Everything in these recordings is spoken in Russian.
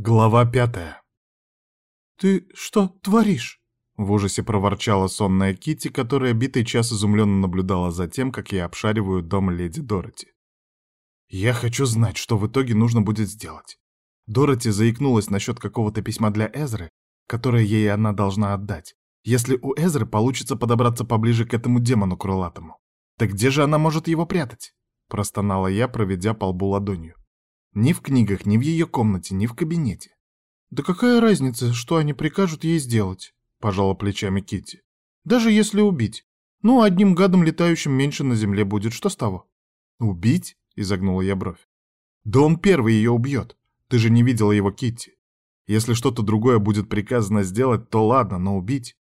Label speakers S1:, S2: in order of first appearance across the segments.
S1: Глава пятая.
S2: «Ты что творишь?»
S1: — в ужасе проворчала сонная Кити, которая битый час изумленно наблюдала за тем, как я обшариваю дом леди Дороти. «Я хочу знать, что в итоге нужно будет сделать». Дороти заикнулась насчет какого-то письма для Эзры, которое ей она должна отдать. Если у Эзры получится подобраться поближе к этому демону крылатому, так где же она может его прятать? Простонала я, проведя по лбу ладонью. Ни в книгах, ни в ее комнате, ни в кабинете.
S2: «Да какая разница, что они прикажут ей сделать?» — пожала плечами Китти. «Даже если убить. Ну, одним гадом летающим меньше на земле будет, что с того?»
S1: «Убить?» — изогнула я бровь. «Да он первый ее убьет. Ты же не видела его, Китти. Если что-то другое будет приказано сделать, то ладно, но убить?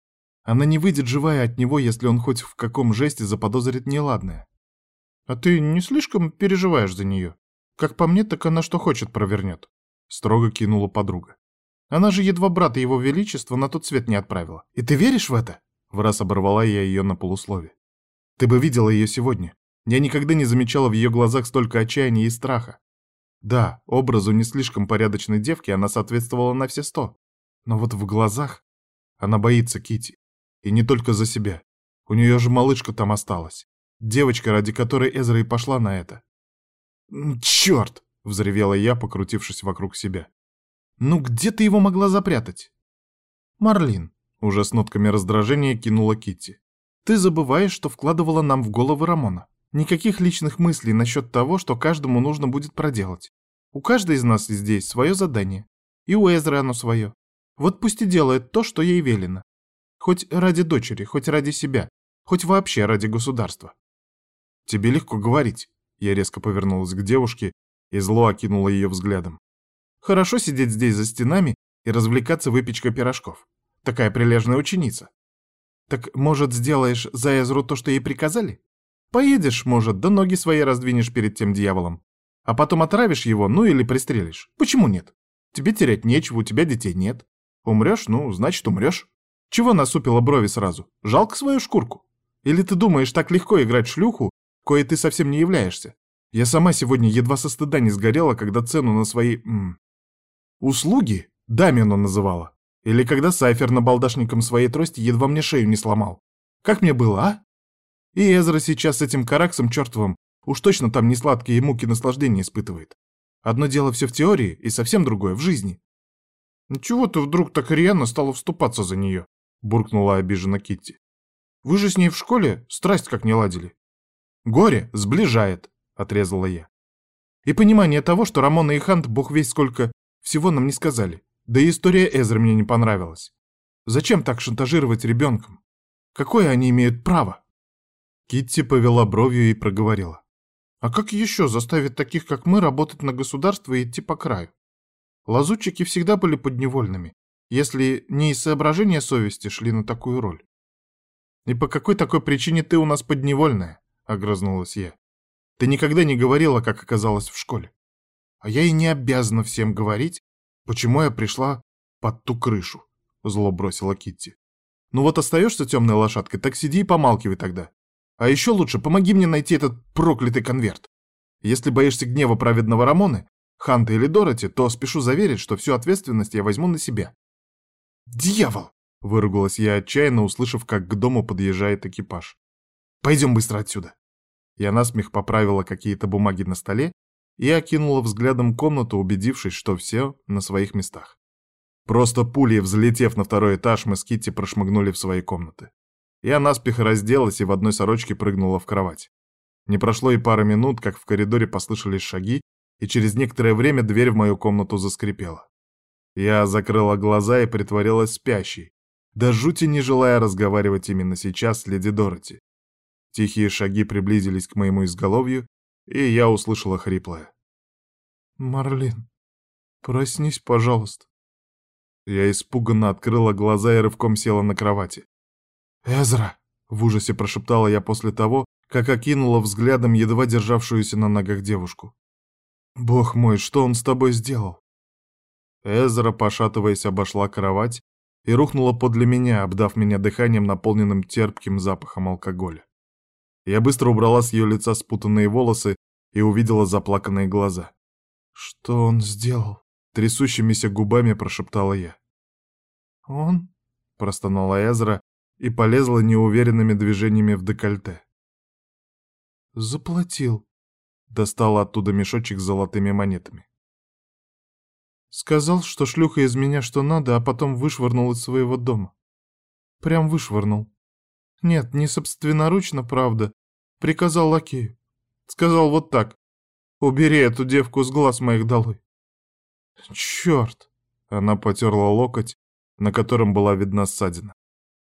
S1: Она не выйдет живая от него, если он хоть в каком жесте заподозрит неладное».
S2: «А ты не слишком переживаешь за нее?» Как по мне, так она что хочет провернет. Строго кинула подруга. Она же едва брата его величества на тот свет не отправила. И ты веришь в это? В раз оборвала я ее на полуслове. Ты бы видела ее сегодня. Я никогда не замечала в ее глазах столько отчаяния и страха. Да, образу не слишком порядочной девки она соответствовала на все сто. Но вот в глазах она боится Кити, И не только за себя. У нее же малышка там осталась. Девочка, ради которой Эзра и пошла на это. «Черт!» — взревела я, покрутившись вокруг себя. «Ну где ты его могла запрятать?» «Марлин», — уже с нотками раздражения кинула Китти. «Ты забываешь, что вкладывала нам в головы Рамона. Никаких личных мыслей насчет того, что каждому нужно будет проделать. У каждой из нас здесь свое задание. И у Эзры оно свое. Вот пусть и делает то, что ей велено. Хоть ради дочери, хоть ради себя, хоть вообще ради государства. Тебе легко говорить. Я резко повернулась к девушке и зло окинула ее взглядом. Хорошо сидеть здесь за стенами и развлекаться выпечкой пирожков. Такая прилежная ученица. Так, может, сделаешь за Эзру то, что ей приказали? Поедешь, может, да ноги свои раздвинешь перед тем дьяволом. А потом отравишь его, ну или пристрелишь. Почему нет? Тебе терять нечего, у тебя детей нет. Умрешь, ну, значит, умрешь. Чего насупила брови сразу? Жалко свою шкурку? Или ты думаешь, так легко играть шлюху, кое ты совсем не являешься. Я сама сегодня едва со стыда не сгорела, когда цену на свои... М, услуги Дамину называла. Или когда Сайфер на балдашником своей трости едва мне шею не сломал. Как мне было, а? И Эзра сейчас с этим караксом чертовым уж точно там не сладкие муки наслаждения испытывает. Одно дело все в теории, и совсем другое в жизни. «Ну чего ты вдруг так рьяно стала вступаться за нее?» — буркнула обиженно Китти. «Вы же с ней в школе страсть как не ладили. Горе сближает, отрезала я. И понимание того, что Рамона и Хант, бог весь сколько, всего нам не сказали. Да и история Эзры мне не понравилась. Зачем так шантажировать ребенком? Какое они имеют право? Китти повела бровью и проговорила. А как еще заставить таких, как мы, работать на государство и идти по краю? Лазутчики всегда были подневольными, если не из соображения совести шли на такую роль. И по какой такой причине ты у нас подневольная? — огрызнулась я. «Ты никогда не говорила, как оказалась в школе. А я и не обязана всем говорить, почему я пришла под ту крышу», — зло бросила Китти. «Ну вот остаешься темной лошадкой, так сиди и помалкивай тогда. А еще лучше помоги мне найти этот проклятый конверт. Если боишься гнева праведного Рамоны, Ханта или Дороти, то спешу заверить, что всю ответственность я возьму на себя». «Дьявол!» — выругалась я отчаянно, услышав, как к дому подъезжает экипаж. Пойдем быстро отсюда. Я насмех поправила какие-то бумаги на столе и окинула взглядом комнату, убедившись, что все на своих местах. Просто пулей взлетев на второй этаж, мы с Китти прошмыгнули в свои комнаты. Я наспех разделась и в одной сорочке прыгнула в кровать. Не прошло и пары минут, как в коридоре послышались шаги, и через некоторое время дверь в мою комнату заскрипела. Я закрыла глаза и притворилась спящей, до жути не желая разговаривать именно сейчас с леди Дороти. Тихие шаги приблизились к моему изголовью, и я услышала хриплое. «Марлин, проснись, пожалуйста». Я испуганно открыла глаза и рывком села на кровати. «Эзра!» — в ужасе прошептала я после того, как окинула взглядом едва державшуюся на ногах девушку. «Бог мой, что он с тобой сделал?» Эзра, пошатываясь, обошла кровать и рухнула подле меня, обдав меня дыханием, наполненным терпким запахом алкоголя. Я быстро убрала с ее лица спутанные волосы и увидела заплаканные глаза. «Что он сделал?»
S1: Трясущимися губами прошептала я.
S2: «Он?»
S1: — простонала Эзра и полезла неуверенными движениями в декольте.
S2: «Заплатил», —
S1: достала оттуда мешочек с золотыми монетами.
S2: Сказал, что шлюха из меня что надо, а потом вышвырнул из своего дома. Прям вышвырнул. Нет, не собственноручно, правда. Приказал лакею. Сказал вот так. Убери эту девку с глаз моих долой. Черт!
S1: Она потерла локоть, на котором была видна ссадина.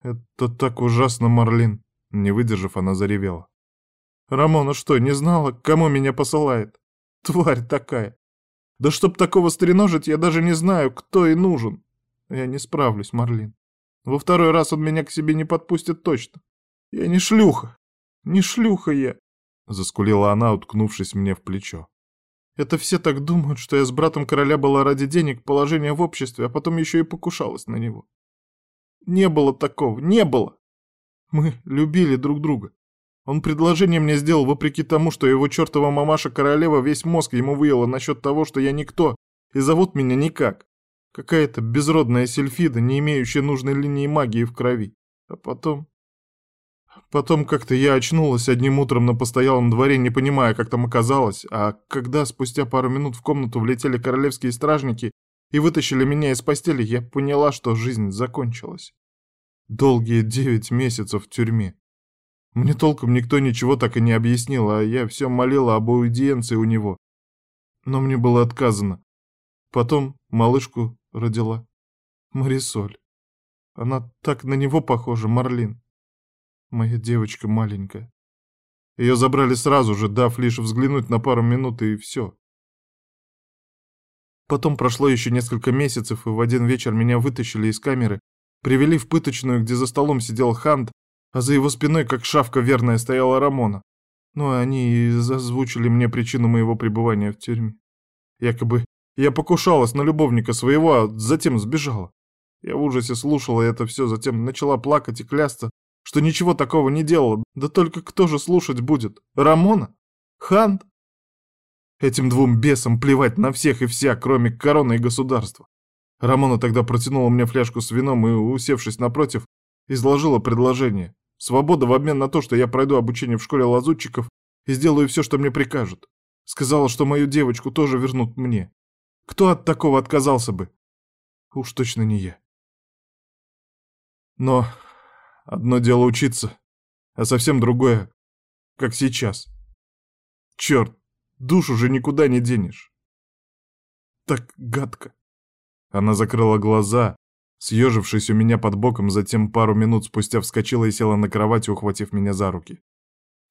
S2: Это так ужасно, Марлин.
S1: Не выдержав, она заревела.
S2: Рамона что, не знала, кому меня посылает? Тварь такая. Да чтоб такого стреножить, я даже не знаю, кто и нужен. Я не справлюсь, Марлин. Во второй раз он меня к себе не подпустит точно. Я не шлюха. Не шлюха я.
S1: Заскулила она, уткнувшись мне в плечо.
S2: Это все так думают, что я с братом короля была ради денег, положения в обществе, а потом еще и покушалась на него. Не было такого, не было. Мы любили друг друга. Он предложение мне сделал вопреки тому, что его чертова мамаша-королева весь мозг ему выела насчет того, что я никто, и зовут меня никак. Какая-то безродная сельфида, не имеющая нужной линии магии в крови. А потом... Потом как-то я очнулась одним утром на постоялом дворе, не понимая, как там оказалось, а когда спустя пару минут в комнату влетели королевские стражники и вытащили меня из постели, я поняла, что жизнь закончилась. Долгие девять месяцев в тюрьме. Мне толком никто ничего так и не объяснил, а я все молила об аудиенции у него. Но мне было отказано. Потом малышку родила. Марисоль. Она так на него похожа, Марлин. Моя девочка маленькая. Ее забрали сразу же, дав лишь взглянуть на пару минут, и все. Потом прошло еще несколько месяцев, и в один вечер меня вытащили из камеры, привели в пыточную, где за столом сидел Хант, а за его спиной, как шавка верная, стояла Рамона. Ну, они и зазвучили мне причину моего пребывания в тюрьме. Якобы я покушалась на любовника своего, а затем сбежала. Я в ужасе слушала это все, затем начала плакать и клясться, что ничего такого не делала. Да только кто же слушать будет? Рамона? Хант? Этим двум бесам плевать на всех и вся, кроме короны и государства. Рамона тогда протянула мне фляжку с вином и, усевшись напротив, изложила предложение. Свобода в обмен на то, что я пройду обучение в школе лазутчиков и сделаю все, что мне прикажут. Сказала, что мою девочку тоже вернут мне. Кто от такого отказался бы? Уж точно не я. Но одно дело учиться, а совсем другое, как сейчас. Черт, душ уже никуда не денешь. Так гадко. Она закрыла глаза, Съежившись у меня под боком, затем пару минут спустя вскочила и села на кровати, ухватив меня за руки.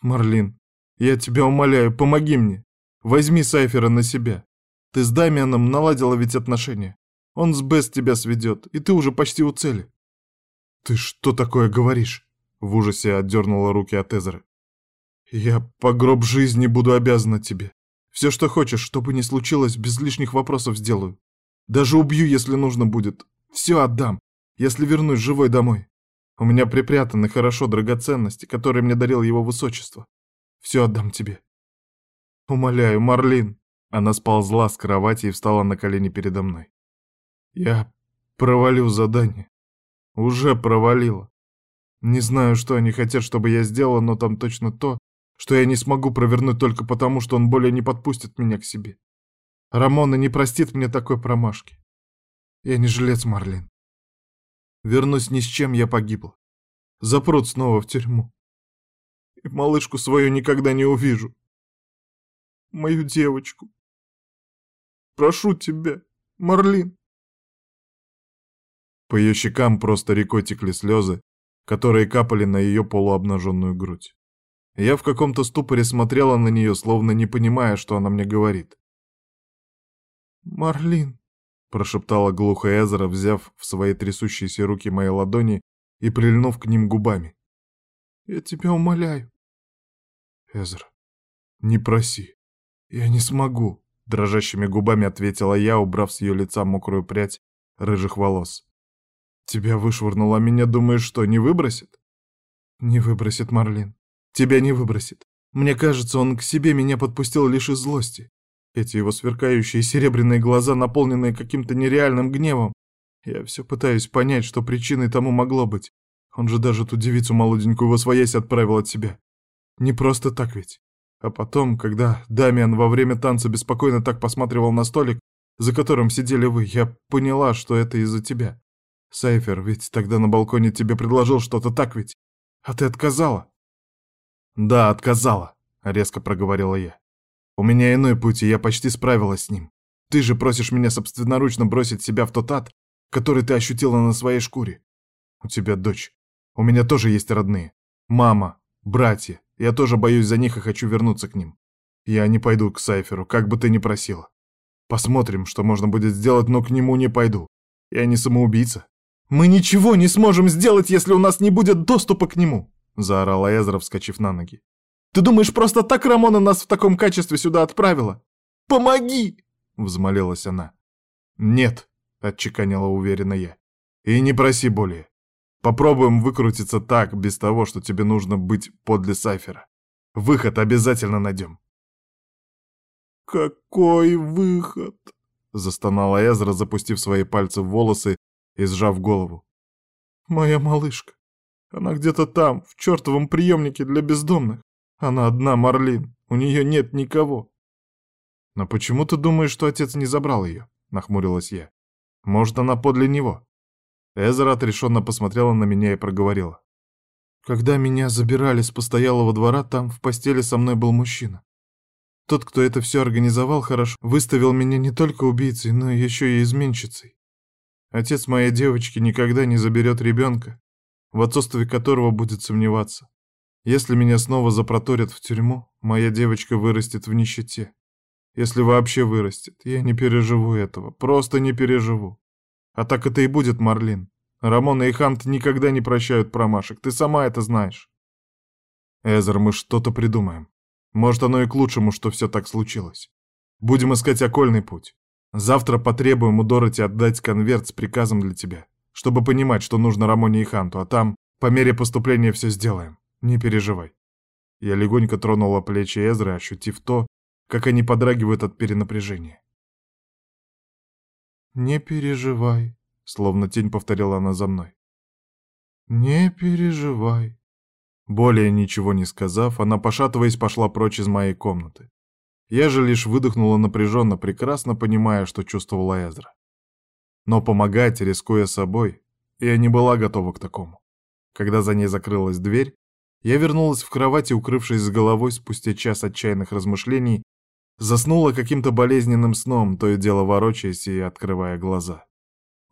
S2: «Марлин, я тебя умоляю, помоги мне. Возьми Сайфера на себя. Ты с Дамианом наладила ведь отношения. Он с Бест тебя сведет, и ты уже почти у цели». «Ты что такое говоришь?» В ужасе отдернула руки от Эзеры. «Я по гроб жизни буду обязана тебе. Все, что хочешь, чтобы не случилось, без лишних вопросов сделаю. Даже убью, если нужно будет. Все отдам, если вернусь живой домой. У меня припрятаны хорошо драгоценности, которые мне дарил его высочество. Все отдам тебе. Умоляю, Марлин. Она сползла с кровати и встала на колени передо мной. Я провалю задание. Уже провалила. Не знаю, что они хотят, чтобы я сделала, но там точно то, что я не смогу провернуть только потому, что он более не подпустит меня к себе. Рамона не простит мне такой промашки. Я не жилец, Марлин. Вернусь ни с чем, я погибла. Запрут снова в тюрьму. И малышку свою никогда не увижу. Мою девочку. Прошу тебя, Марлин. По ее щекам просто рекой текли слезы, которые капали на ее полуобнаженную грудь. Я в каком-то ступоре смотрела на нее, словно не понимая, что она мне говорит. «Марлин», прошептала глухо Эзра, взяв в свои трясущиеся руки мои ладони и прильнув к ним губами. «Я тебя умоляю». «Эзра, не проси. Я не смогу», — дрожащими губами ответила я, убрав с ее лица мокрую прядь рыжих волос. «Тебя вышвырнула, а меня, думаешь, что, не выбросит?» «Не выбросит, Марлин. Тебя не выбросит. Мне кажется, он к себе меня подпустил лишь из злости. Эти его сверкающие серебряные глаза, наполненные каким-то нереальным гневом. Я все пытаюсь понять, что причиной тому могло быть. Он же даже ту девицу молоденькую восвоясь отправил от себя. Не просто так ведь. А потом, когда Дамиан во время танца беспокойно так посматривал на столик, за которым сидели вы, я поняла, что это из-за тебя. Сайфер ведь тогда на балконе тебе предложил что-то так ведь? А ты отказала?»
S1: «Да, отказала», — резко проговорила я. «У меня иной путь, и я почти справилась с ним. Ты же просишь меня собственноручно бросить себя в тот ад, который ты ощутила на своей шкуре. У тебя дочь. У меня тоже есть родные. Мама, братья. Я тоже боюсь за них и хочу вернуться к ним. Я не пойду к Сайферу, как бы ты ни просила. Посмотрим, что можно будет сделать, но к нему не пойду. Я не самоубийца.
S2: «Мы ничего не сможем сделать, если у нас не будет доступа к нему!» — заорала Эзра, вскочив на ноги. «Ты думаешь, просто так Рамона нас в таком качестве сюда отправила? Помоги!» — взмолилась она.
S1: «Нет», — отчеканила уверенно я. «И не проси более. Попробуем выкрутиться так, без того, что тебе нужно быть подле Сайфера. Выход обязательно найдем».
S2: «Какой выход?»
S1: — застонала Эзра, запустив свои пальцы в волосы и сжав голову.
S2: «Моя малышка. Она где-то там, в чертовом приемнике для бездомных. Она одна, Марлин. У нее нет никого».
S1: «Но почему ты думаешь, что отец не забрал ее?» — нахмурилась я. «Может, она подле него?» Эзера отрешенно посмотрела на меня и проговорила.
S2: «Когда меня забирали с постоялого двора, там в постели со мной был мужчина. Тот, кто это все организовал хорошо, выставил меня не только убийцей, но еще и изменщицей. Отец моей девочки никогда не заберет ребенка, в отцовстве которого будет сомневаться. Если меня снова запроторят в тюрьму, моя девочка вырастет в нищете. Если вообще вырастет, я не переживу этого, просто не переживу. А так это и будет, Марлин. Рамона и Хант никогда не прощают промашек, ты сама это знаешь.
S1: Эзер, мы что-то придумаем. Может, оно и к лучшему, что все так случилось. Будем искать окольный путь. Завтра потребуем у Дороти отдать конверт с приказом для тебя, чтобы понимать, что нужно Рамоне и Ханту, а там по мере поступления все сделаем. Не переживай. Я легонько тронула плечи Эзры, ощутив то, как они подрагивают от перенапряжения.
S2: «Не переживай», — словно тень повторила она за мной. «Не переживай».
S1: Более ничего не сказав, она, пошатываясь, пошла прочь из моей комнаты. Я же лишь выдохнула напряженно, прекрасно понимая, что чувствовала Эзра. Но помогать, рискуя собой, я не была готова к такому. Когда за ней закрылась дверь, я вернулась в кровать и, укрывшись с головой спустя час отчаянных размышлений, заснула каким-то болезненным сном, то и дело ворочаясь и открывая глаза.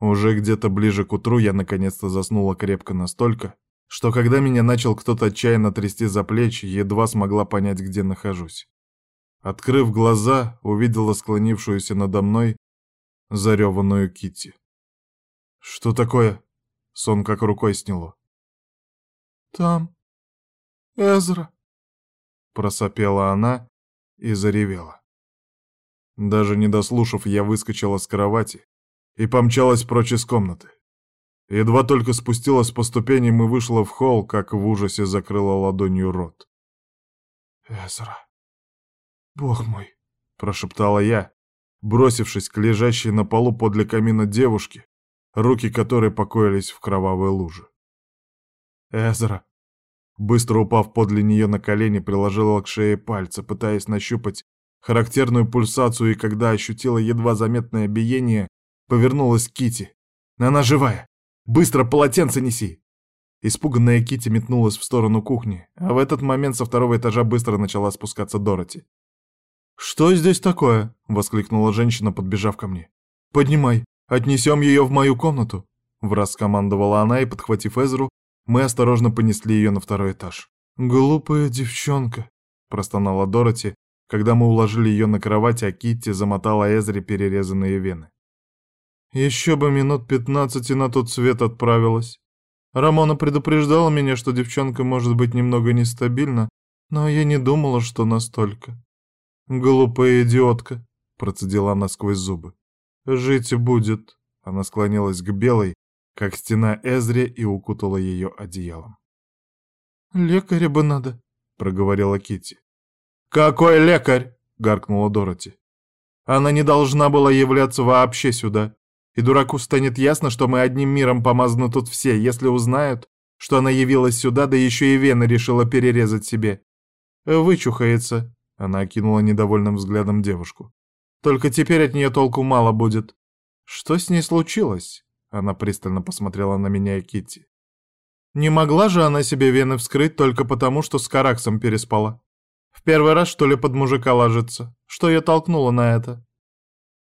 S1: Уже где-то ближе к утру я наконец-то заснула крепко настолько, что когда меня начал кто-то отчаянно трясти за плечи, едва смогла понять, где нахожусь. Открыв глаза, увидела склонившуюся надо мной зареванную Кити. «Что такое?» Сон как рукой сняло.
S2: «Там Эзра», —
S1: просопела она и заревела. Даже не дослушав, я выскочила с кровати и помчалась прочь из комнаты. Едва только спустилась по ступеням и вышла в холл, как в ужасе закрыла ладонью рот.
S2: «Эзра», «Бог мой!»
S1: — прошептала я, бросившись к лежащей на полу подле камина девушке, руки которой покоились в кровавой луже.
S2: «Эзра!»
S1: Быстро упав подле нее на колени, приложила к шее пальцы, пытаясь нащупать характерную пульсацию, и когда ощутила едва заметное биение, повернулась к Кити. «Она живая! Быстро полотенце неси!» Испуганная Кити метнулась в сторону кухни, а в этот момент со второго этажа быстро начала спускаться Дороти.
S2: «Что здесь такое?» — воскликнула женщина, подбежав ко мне. «Поднимай, отнесем ее в мою комнату!» Враз скомандовала она, и, подхватив Эзру, мы осторожно понесли ее на второй этаж. «Глупая девчонка!» — простонала Дороти, когда мы уложили ее на кровать, а Китти замотала Эзре перерезанные вены. «Еще бы минут пятнадцать и на тот свет отправилась. Рамона предупреждала меня, что девчонка может быть немного нестабильна, но я не думала, что настолько. «Глупая идиотка», — процедила она сквозь зубы. «Жить будет». Она склонилась к белой, как стена Эзре, и укутала ее одеялом. «Лекаря бы надо», — проговорила Кити. «Какой лекарь?» — гаркнула Дороти. Она не должна была являться вообще сюда. И дураку станет ясно, что мы одним миром помазаны тут все, если узнают, что она явилась сюда, да еще и вены решила перерезать себе. Вычухается, — она окинула недовольным взглядом девушку. Только теперь от нее толку мало будет. Что с ней случилось? Она пристально посмотрела на меня и Китти. Не могла же она себе вены вскрыть только потому, что с Караксом переспала. В первый раз, что ли, под мужика ложится? Что ее толкнуло на это?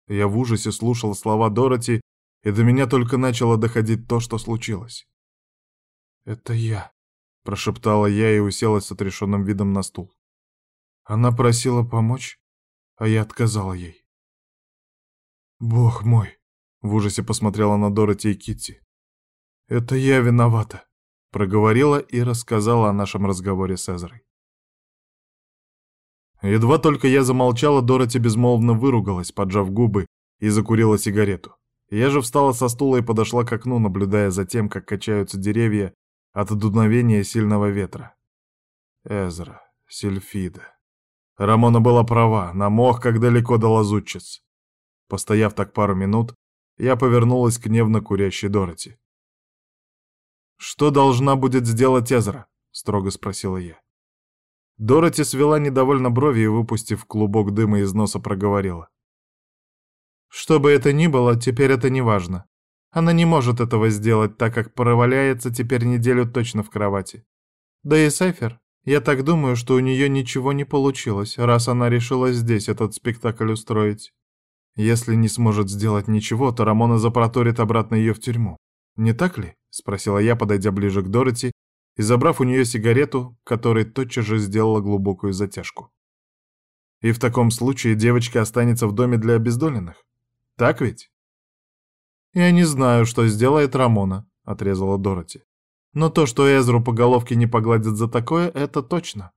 S2: Я в ужасе слушал слова Дороти, и до меня только начало доходить то, что случилось. «Это я», — прошептала я и уселась с отрешенным видом на стул. Она просила помочь, а я отказала ей. «Бог мой!» — в ужасе посмотрела на Дороти и Китти. «Это я виновата», — проговорила и рассказала о нашем разговоре с Эзрой. Едва только я замолчала, Дороти безмолвно выругалась, поджав губы, и закурила сигарету. Я же встала со стула и подошла к окну, наблюдая за тем, как качаются деревья от дуновения сильного ветра. Эзра, Сильфида. Рамона была права, намок как далеко до лазутчиц. Постояв так пару минут, я повернулась к нервно курящей Дороти. «Что должна будет сделать Эзра?» — строго спросила я. Дороти свела недовольно брови и, выпустив клубок дыма из носа, проговорила. «Что бы это ни было, теперь это не важно. Она не может этого сделать, так как проваляется теперь неделю точно в кровати. Да и Сайфер, я так думаю, что у нее ничего не получилось, раз она решила здесь этот спектакль устроить. Если не сможет сделать ничего, то Рамона запроторит обратно ее в тюрьму. Не так ли? Спросила я, подойдя ближе к Дороти и забрав у нее сигарету, которой тотчас же сделала глубокую затяжку. И в таком случае девочка останется в доме для обездоленных. Так ведь? Я не знаю, что сделает Рамона, отрезала Дороти. Но то, что Эзру по головке не погладят за такое, это точно.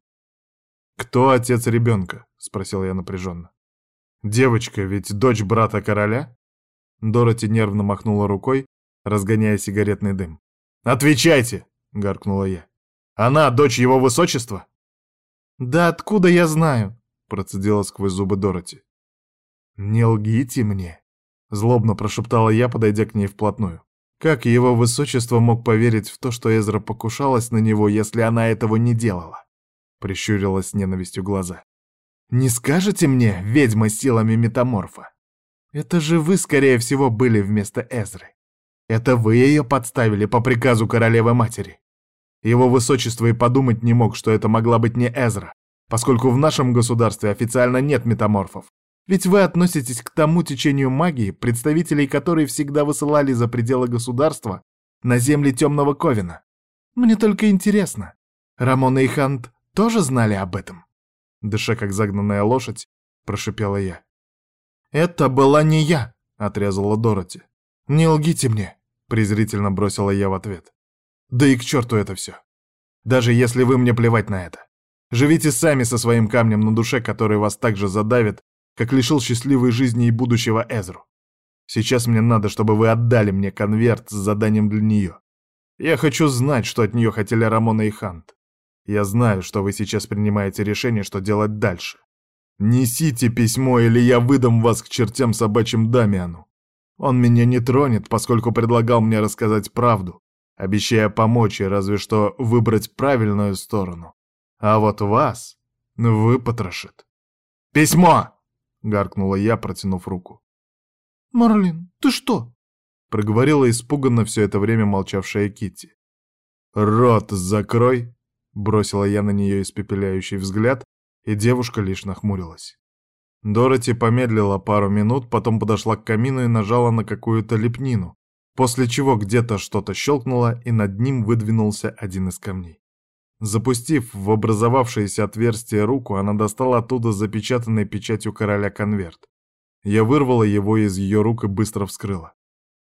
S2: «Кто отец ребенка?» — спросил я напряженно. «Девочка ведь дочь брата короля?» Дороти нервно махнула рукой, разгоняя сигаретный дым. «Отвечайте!» — гаркнула я. «Она дочь его высочества?» «Да откуда я знаю?» — процедила сквозь зубы Дороти. «Не лгите мне!» — злобно прошептала я, подойдя к ней вплотную. Как его высочество мог поверить в то, что Эзра покушалась на него, если она этого не делала? Прищурилась с ненавистью глаза. «Не скажете мне, ведьма силами метаморфа? Это же вы, скорее всего, были вместо Эзры. Это вы ее подставили по приказу королевы-матери. Его высочество и подумать не мог, что это могла быть не Эзра, поскольку в нашем государстве официально нет метаморфов. Ведь вы относитесь к тому течению магии, представителей которой всегда высылали за пределы государства на земли Темного Ковина. Мне только интересно, Рамона и Хант тоже знали об этом?» Дыша как загнанная лошадь, прошипела я. «Это была не я», — отрезала Дороти. «Не лгите мне», — презрительно бросила я в ответ. «Да и к черту это все. Даже если вы мне плевать на это. Живите сами со своим камнем на душе, который вас так же задавит, как лишил счастливой жизни и будущего Эзру. Сейчас мне надо, чтобы вы отдали мне конверт с заданием для нее. Я хочу знать, что от нее хотели Рамона и Хант. Я знаю, что вы сейчас принимаете решение, что делать дальше. Несите письмо, или я выдам вас к чертям собачьим Дамиану. Он меня не тронет, поскольку предлагал мне рассказать правду, обещая помочь и разве что выбрать правильную сторону. А вот вас выпотрошит. «Письмо!» — гаркнула я, протянув руку.
S3: «Марлин, ты что?»
S2: — проговорила испуганно все это время молчавшая Китти. «Рот закрой!» — бросила я на нее испепеляющий взгляд, и девушка лишь нахмурилась. Дороти помедлила пару минут, потом подошла к камину и нажала на какую-то лепнину, после чего где-то что-то щелкнуло, и над ним выдвинулся один из камней. Запустив в образовавшееся отверстие руку, она достала оттуда запечатанный печатью короля конверт. Я вырвала его из ее рук и быстро вскрыла.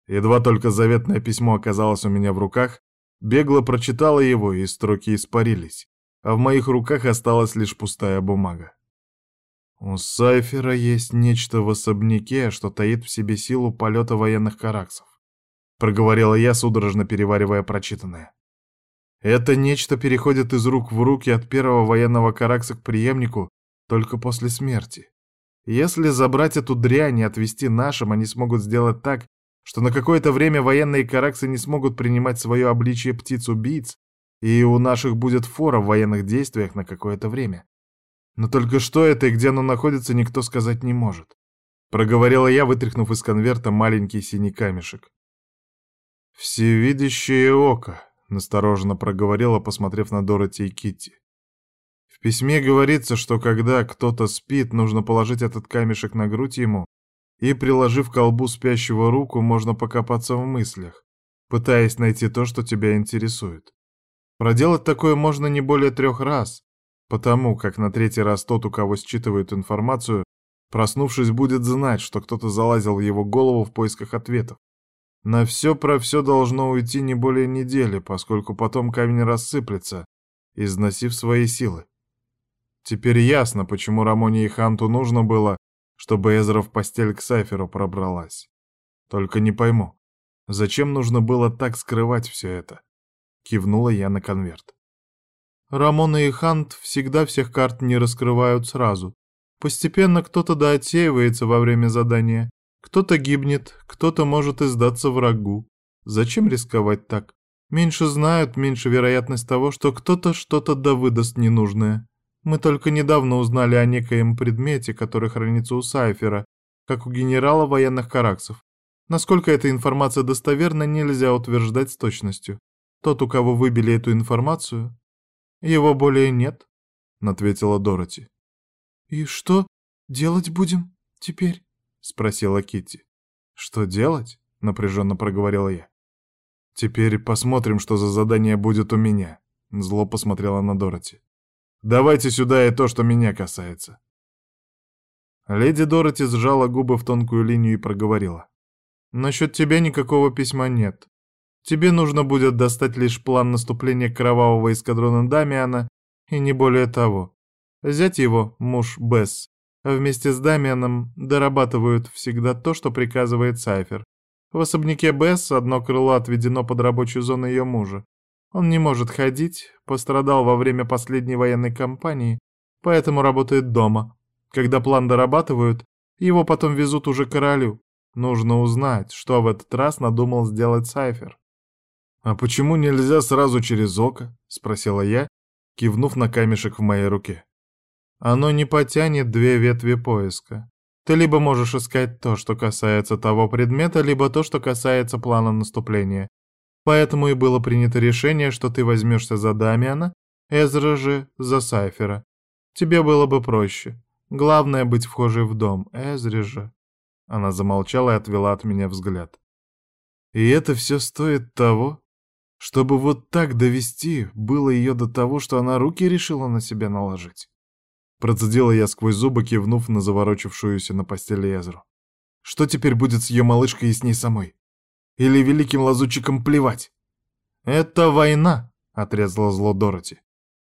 S2: Едва только заветное письмо оказалось у меня в руках, бегло прочитала его, и строки испарились, а в моих руках осталась лишь пустая бумага. У Сайфера есть нечто в особняке, что таит в себе силу полета военных караксов. Проговорила я, судорожно переваривая прочитанное. Это нечто переходит из рук в руки от первого военного каракса к преемнику только после смерти.
S1: Если забрать эту дрянь и отвезти нашим, они смогут сделать так, что на какое-то время военные караксы не смогут принимать свое обличие птиц-убийц, и у наших будет фора в военных действиях на какое-то время. Но только что это и где оно находится, никто сказать не может. Проговорила я, вытряхнув из конверта маленький синий камешек. «Всевидящее око», — настороженно проговорила, посмотрев на Дороти и Китти. В письме говорится, что когда кто-то спит, нужно положить этот камешек на грудь ему, и, приложив к колбу спящего руку, можно покопаться в мыслях, пытаясь найти то, что тебя интересует. Проделать такое можно не более трех раз, потому как на третий раз тот, у кого считывают информацию, проснувшись, будет знать, что кто-то залазил в его голову в поисках ответов. На все про все должно уйти не более недели, поскольку потом камень рассыплется, износив свои силы. Теперь ясно, почему Рамоне и Ханту нужно было, чтобы Эзра в постель к Сайферу пробралась. Только не пойму, зачем нужно было так скрывать все это? Кивнула я на конверт.
S2: Рамона и Хант всегда всех карт не раскрывают сразу. Постепенно кто-то доотсеивается во время задания, кто-то гибнет, кто-то может издаться врагу. Зачем рисковать так? Меньше знают, меньше вероятность того, что кто-то что-то да выдаст ненужное. Мы только недавно узнали о некоем предмете, который хранится у Сайфера, как у генерала военных караксов. Насколько эта информация достоверна, нельзя утверждать с точностью. Тот, у кого выбили эту информацию, его более нет, — ответила Дороти. «И что делать будем теперь?» — спросила Китти.
S1: «Что делать?» — напряженно проговорила я. «Теперь посмотрим, что за задание будет у меня», — зло посмотрела на Дороти. Давайте сюда и то, что меня касается. Леди Дороти сжала губы в тонкую линию и проговорила.
S2: «Насчет тебя никакого письма нет. Тебе нужно будет достать лишь план наступления кровавого эскадрона Дамиана, и не более того. Взять его, муж Бесс, вместе с Дамианом дорабатывают всегда то, что приказывает Сайфер. В особняке Бесс одно крыло отведено под рабочую зону ее мужа. Он не может ходить, пострадал во время последней военной кампании, поэтому работает дома. Когда план дорабатывают, его потом везут уже королю. Нужно узнать, что в этот раз надумал сделать Сайфер.
S1: «А почему нельзя сразу через око?» — спросила я, кивнув на камешек в моей руке.
S2: «Оно не потянет две ветви поиска. Ты либо можешь искать то, что касается того предмета, либо то, что касается плана наступления. Поэтому и было принято решение, что ты возьмешься за Дамиана, Эзра же за Сайфера. Тебе было бы проще. Главное быть вхожей в дом, Эзре же. Она замолчала и отвела от меня взгляд.
S1: И это все стоит того, чтобы вот так довести было ее до того, что она руки решила на себя наложить. Процедила я сквозь зубы, кивнув на заворочившуюся на постели Эзру. Что теперь будет с ее малышкой и с ней самой? Или великим лазутчикам плевать?
S2: «Это война», — отрезала зло Дороти.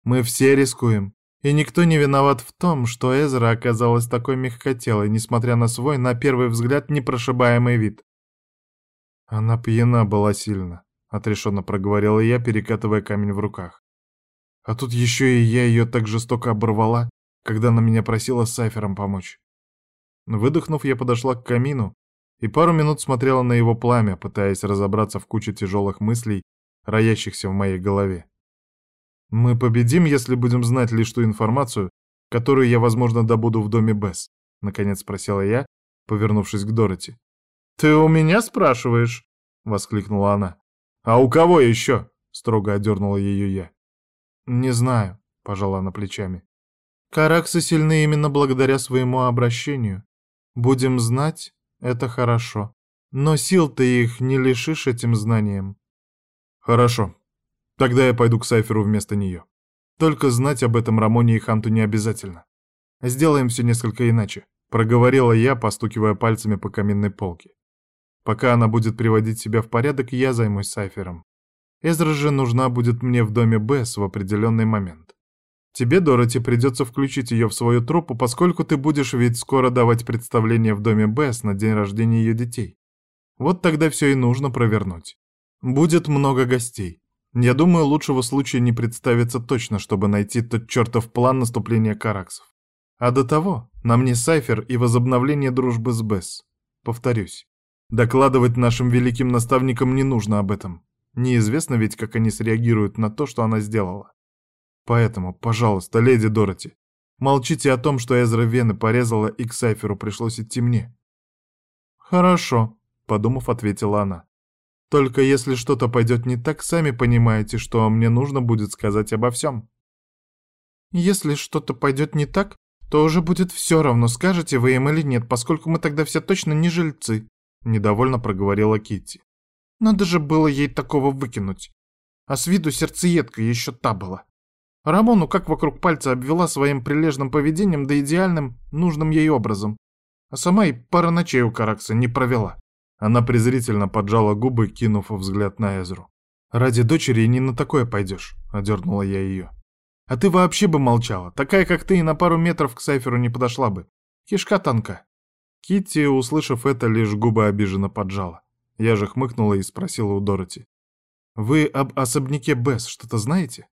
S2: «Мы все рискуем, и никто не виноват в том, что Эзра оказалась такой мягкотелой, несмотря на свой, на первый взгляд, непрошибаемый вид».
S1: Она пьяна была сильно, — отрешенно проговорила я, перекатывая камень в руках. А тут еще и я ее так жестоко оборвала, когда она меня просила с Сайфером помочь. Выдохнув, я подошла к камину и пару минут смотрела на его пламя, пытаясь разобраться в куче тяжелых мыслей, роящихся в моей голове. «Мы победим, если будем знать лишь ту информацию, которую я, возможно, добуду в доме Бесс», — наконец спросила я, повернувшись к Дороти.
S2: «Ты у меня спрашиваешь?» — воскликнула она.
S1: «А у кого еще?» — строго одернула ее я.
S2: «Не знаю», — пожала она плечами. «Караксы сильны именно благодаря своему обращению. Будем знать, это хорошо. Но сил ты их не лишишь этим знанием.
S1: Хорошо. Тогда я пойду к Сайферу вместо нее. Только знать об этом Рамоне и Ханту не обязательно. Сделаем все несколько иначе, проговорила я, постукивая пальцами по каминной полке. Пока она будет приводить себя в порядок, я займусь Сайфером. Эзра же нужна будет мне в доме Бесс в определенный момент. Тебе, Дороти, придется включить ее в свою труппу, поскольку ты будешь ведь скоро давать представление в доме Бесс на день рождения ее детей. Вот тогда все и нужно провернуть. Будет много гостей. Я думаю, лучшего случая не представится точно, чтобы найти тот чертов план наступления караксов. А до того На мне Сайфер и возобновление дружбы с Бесс. Повторюсь, докладывать нашим великим наставникам не нужно об этом. Неизвестно ведь, как они среагируют на то, что она сделала. Поэтому, пожалуйста, леди Дороти, молчите о том, что Эзра Вены порезала и к Сайферу пришлось идти мне. Хорошо, подумав, ответила она. Только если что-то пойдет не так, сами понимаете, что мне нужно будет сказать обо всем. Если что-то пойдет не так, то уже будет все равно, скажете вы им или нет, поскольку мы тогда все точно не жильцы», — недовольно проговорила Китти. «Надо же было ей такого выкинуть. А с виду сердцеедка еще та была. Рамону как вокруг пальца обвела своим прилежным поведением да идеальным, нужным ей образом. А сама и пара ночей у Каракса не провела». Она презрительно поджала губы, кинув взгляд на Эзру. «Ради дочери не на такое пойдешь», — одернула я ее. А ты вообще бы молчала. Такая, как ты, и на пару метров к Сайферу не подошла бы. Кишка тонка. Китти, услышав это, лишь губы обиженно поджала. Я же хмыкнула и спросила у Дороти. «Вы об особняке Бесс что-то знаете?»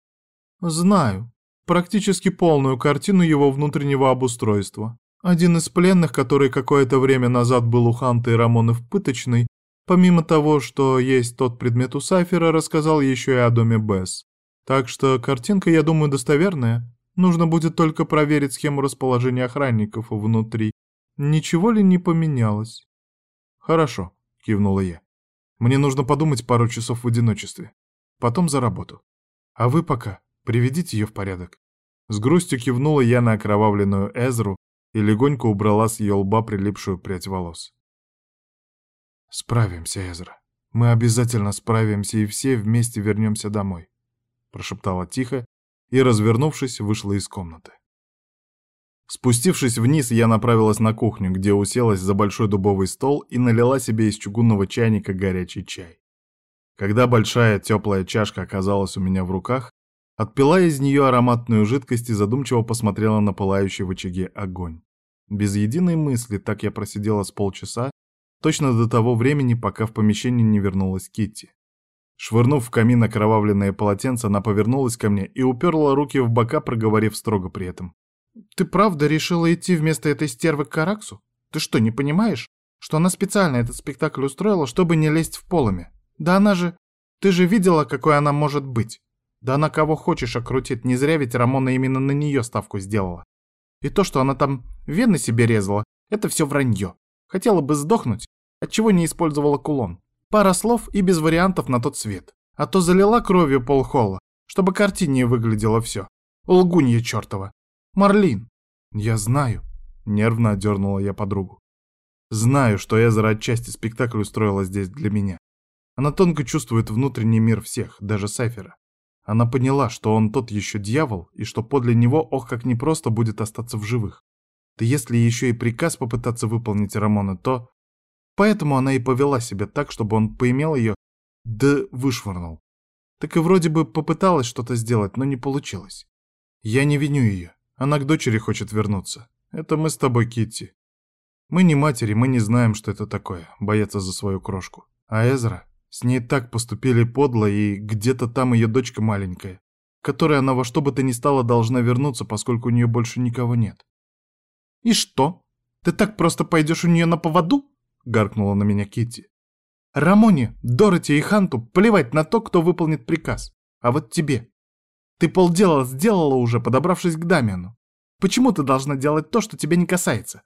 S1: «Знаю. Практически полную картину его внутреннего обустройства. Один из пленных, который какое-то время назад был у Ханты и Рамоны в пыточной, помимо того, что есть тот предмет у Сайфера, рассказал еще и о доме Бесс. Так что картинка, я думаю, достоверная. Нужно будет только проверить схему расположения охранников внутри. Ничего ли не поменялось? Хорошо, кивнула я. Мне нужно подумать пару часов в одиночестве. Потом за работу. А вы пока приведите ее в порядок. С грустью кивнула я на окровавленную Эзру и легонько убрала с ее лба прилипшую прядь волос. Справимся, Эзра. Мы обязательно справимся и все вместе вернемся домой прошептала тихо и, развернувшись, вышла из комнаты. Спустившись вниз, я направилась на кухню, где уселась за большой дубовый стол и налила себе из чугунного чайника горячий чай. Когда большая теплая чашка оказалась у меня в руках, отпила из нее ароматную жидкость и задумчиво посмотрела на пылающий в очаге огонь. Без единой мысли так я просидела с полчаса, точно до того времени, пока в помещение не вернулась Китти. Швырнув в камин окровавленное полотенце, она повернулась ко мне и уперла руки в бока, проговорив строго при этом. «Ты правда решила идти вместо этой стервы к Караксу? Ты что, не понимаешь, что она специально этот спектакль устроила, чтобы не лезть в полами? Да она же... Ты же видела, какой она может быть? Да она кого хочешь окрутит, не зря ведь Рамона именно на нее ставку сделала. И то, что она там вены себе резала, это все вранье. Хотела бы сдохнуть, отчего не использовала кулон. Пара слов и без вариантов на тот свет. А то залила кровью полхола, чтобы картине выглядело все. Лгунья чертова. Марлин. Я знаю. Нервно одернула я подругу. Знаю, что Эзера отчасти спектакль устроила здесь для меня. Она тонко чувствует внутренний мир всех, даже Сайфера. Она поняла, что он тот еще дьявол, и что подле него, ох, как непросто будет остаться в живых. Да если еще и приказ попытаться выполнить Рамона, то... Поэтому она и повела себя так, чтобы он поимел ее, да вышвырнул. Так и вроде бы попыталась что-то сделать, но не получилось. Я не виню ее. Она к дочери хочет вернуться. Это мы с тобой, Китти. Мы не матери, мы не знаем, что это такое, бояться за свою крошку. А Эзра, с ней так поступили подло, и где-то там ее дочка маленькая, которой она во что бы то ни стало должна вернуться, поскольку у нее больше никого нет. И что? Ты так просто пойдешь у нее на поводу? — гаркнула на меня Китти. «Рамоне, Дороти и Ханту плевать на то, кто выполнит приказ. А вот тебе. Ты полдела сделала уже, подобравшись к Дамиану. Почему ты должна делать то, что тебя не касается?»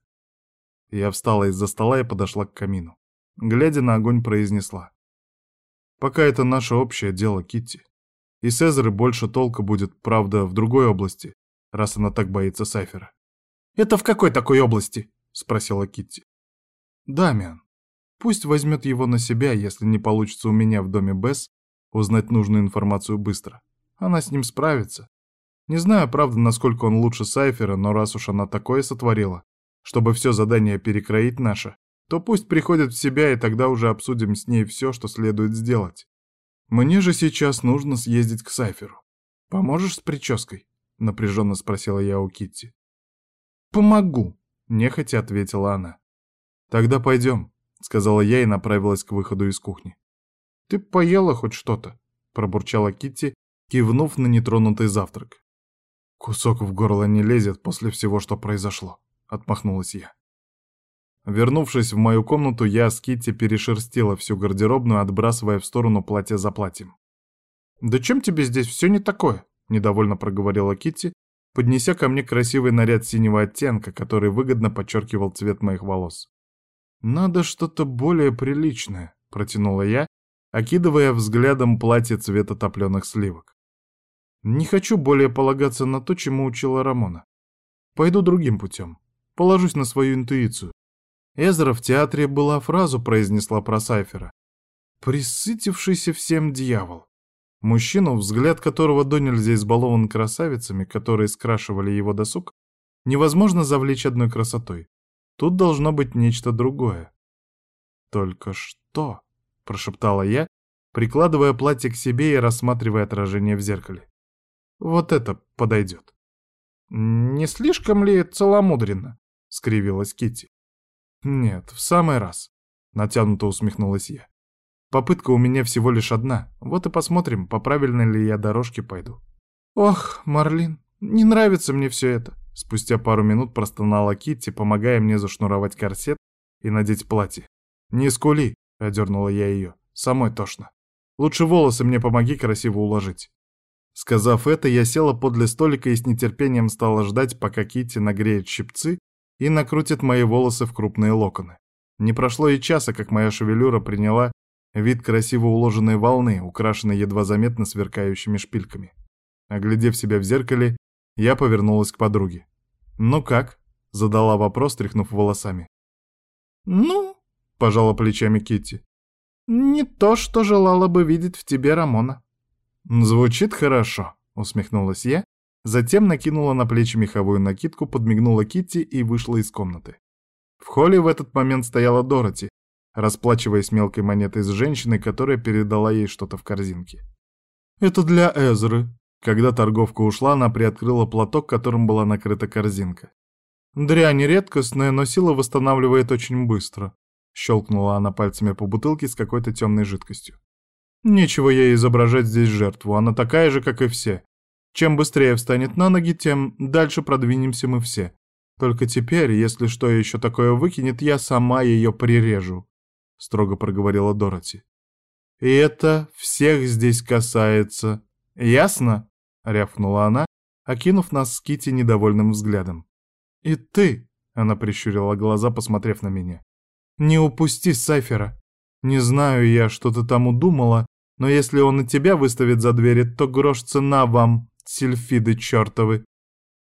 S1: Я встала из-за стола и подошла к камину. Глядя на огонь, произнесла. «Пока это наше общее дело, Китти. И Сезары больше толка будет, правда, в другой области, раз она так боится Сайфера». «Это в какой такой области?» — спросила Китти. Дамиан. Пусть возьмет его на себя, если не получится у меня в доме Бесс узнать нужную информацию быстро. Она с ним справится. Не знаю, правда, насколько он лучше Сайфера, но раз уж она такое сотворила, чтобы все задание перекроить наше, то пусть приходит в себя, и тогда уже обсудим с ней все, что следует сделать. Мне же сейчас нужно съездить к Сайферу. Поможешь с прической? Напряженно спросила я у Китти. Помогу, нехотя ответила она. «Тогда пойдем», — сказала я и направилась к выходу из кухни. «Ты поела хоть что-то?» — пробурчала Китти, кивнув на нетронутый завтрак. «Кусок в горло не лезет после всего, что произошло», — отмахнулась я. Вернувшись в мою комнату, я с Китти перешерстила всю гардеробную, отбрасывая в сторону платье за платьем.
S2: «Да чем тебе здесь все не такое?» — недовольно проговорила Китти, поднеся ко мне красивый наряд синего оттенка, который выгодно подчеркивал цвет моих волос.
S1: «Надо что-то более приличное», — протянула я, окидывая взглядом платье цвета топленых сливок. «Не хочу более полагаться на то, чему учила Рамона. Пойду другим путем. Положусь на свою интуицию. Эзра в театре была фразу произнесла про Сайфера. «Присытившийся всем дьявол». Мужчину, взгляд которого до нельзя избалован красавицами, которые скрашивали его досуг, невозможно завлечь одной красотой. Тут должно быть нечто другое. «Только что?» — прошептала я, прикладывая платье к себе и рассматривая отражение в зеркале. «Вот это подойдет».
S2: «Не слишком ли целомудренно?» — скривилась Кити.
S1: «Нет, в самый раз», — натянуто усмехнулась я. «Попытка у меня всего лишь одна, вот и посмотрим, по правильной ли я дорожке пойду».
S2: «Ох, Марлин, не нравится мне все это», —
S1: спустя пару минут простонала Китти, помогая мне зашнуровать корсет и надеть платье. «Не скули», — одернула я ее, — «самой тошно. Лучше волосы мне помоги красиво уложить». Сказав это, я села подле столика и с нетерпением стала ждать, пока Китти нагреет щипцы и накрутит мои волосы в крупные локоны. Не прошло и часа, как моя шевелюра приняла вид красиво уложенной волны, украшенной едва заметно сверкающими шпильками. Оглядев себя в зеркале, я повернулась к подруге. «Ну как?» — задала вопрос, тряхнув волосами.
S2: «Ну?»
S1: — пожала плечами Китти.
S2: «Не то, что желала бы видеть в тебе Рамона».
S1: «Звучит хорошо», — усмехнулась я Затем накинула на плечи меховую накидку, подмигнула Китти и вышла из комнаты. В холле в этот момент стояла Дороти, расплачиваясь мелкой монетой с женщиной, которая передала ей что-то в корзинке. «Это для Эзры». Когда торговка ушла, она приоткрыла платок, которым была накрыта корзинка. «Дрянь редкостная, но сила восстанавливает очень быстро», — щелкнула она пальцами по бутылке с какой-то темной жидкостью. «Нечего ей изображать здесь жертву, она такая же, как и все. Чем быстрее встанет на ноги, тем дальше продвинемся мы все. Только теперь, если что еще такое выкинет, я сама ее прирежу», — строго проговорила Дороти. «И это всех здесь касается. Ясно?» — рявкнула она, окинув нас с Кити недовольным взглядом. «И ты», — она прищурила глаза, посмотрев на меня, — «не упусти Сайфера. Не знаю я, что ты там удумала, но если он и тебя выставит за двери, то грош цена вам, сильфиды чертовы!»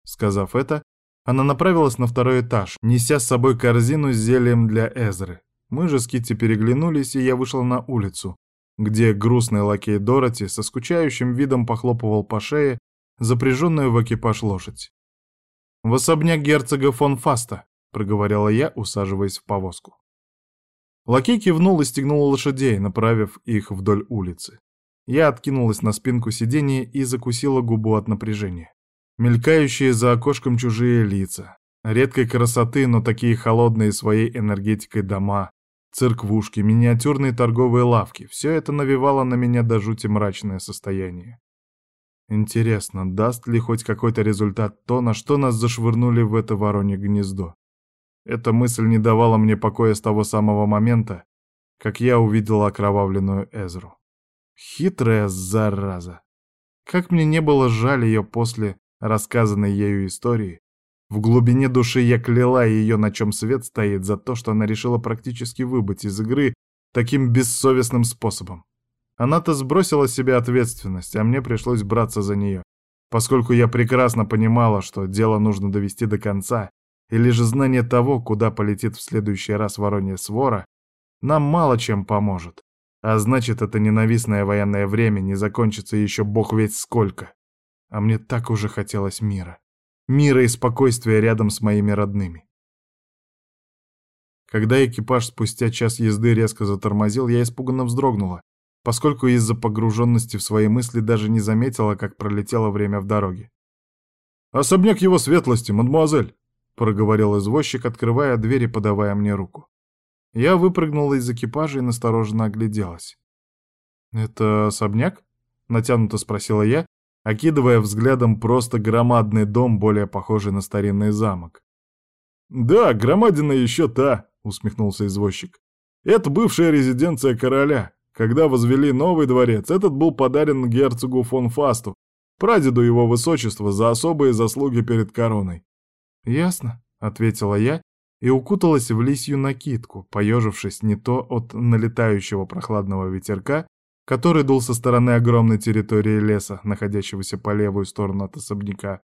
S1: Сказав это, она направилась на второй этаж, неся с собой корзину с зельем для Эзры. Мы же с Китти переглянулись, и я вышла на улицу, где грустный лакей Дороти со скучающим видом похлопывал по шее запряженную в экипаж лошадь. «В особняк герцога фон Фаста», — проговорила я, усаживаясь в повозку. Лакей кивнул и стегнул лошадей, направив их вдоль улицы. Я откинулась на спинку сиденья и закусила губу от напряжения. Мелькающие за окошком чужие лица. Редкой красоты, но такие холодные своей энергетикой дома. Церквушки, миниатюрные торговые лавки. Все это навевало на меня до жути мрачное состояние. Интересно, даст ли хоть какой-то результат то, на что нас зашвырнули в это воронье гнездо? Эта мысль не давала мне покоя с того самого момента, как я увидела окровавленную Эзру. Хитрая зараза. Как мне не было жаль ее после рассказанной ею истории, в глубине души я кляла ее, на чем свет стоит, за то, что она решила практически выбыть из игры таким бессовестным способом. Она-то сбросила с себя ответственность, а мне пришлось браться за нее, поскольку я прекрасно понимала, что дело нужно довести до конца, и лишь знание того, куда полетит в следующий раз воронья свора, нам мало чем поможет. А значит, это ненавистное военное время не закончится еще бог ведь сколько. А мне так уже хотелось мира. Мира и спокойствия рядом с моими родными. Когда экипаж спустя час езды резко затормозил, я испуганно вздрогнула, поскольку из-за погруженности в свои мысли даже не заметила, как пролетело время в дороге. «Особняк его светлости, мадемуазель!» — проговорил извозчик, открывая дверь и подавая мне руку. Я выпрыгнула из экипажа и настороженно огляделась. «Это особняк?» — натянуто спросила я, окидывая взглядом просто громадный дом, более похожий на старинный замок. «Да, громадина еще та», — усмехнулся извозчик. «Это бывшая резиденция короля. Когда возвели новый дворец, этот был подарен герцогу фон Фасту, прадеду его высочества, за особые заслуги перед короной».
S2: «Ясно», — ответила я и укуталась в лисью накидку, поежившись не то от налетающего прохладного ветерка, который дул со стороны огромной территории леса, находящегося по левую сторону от особняка,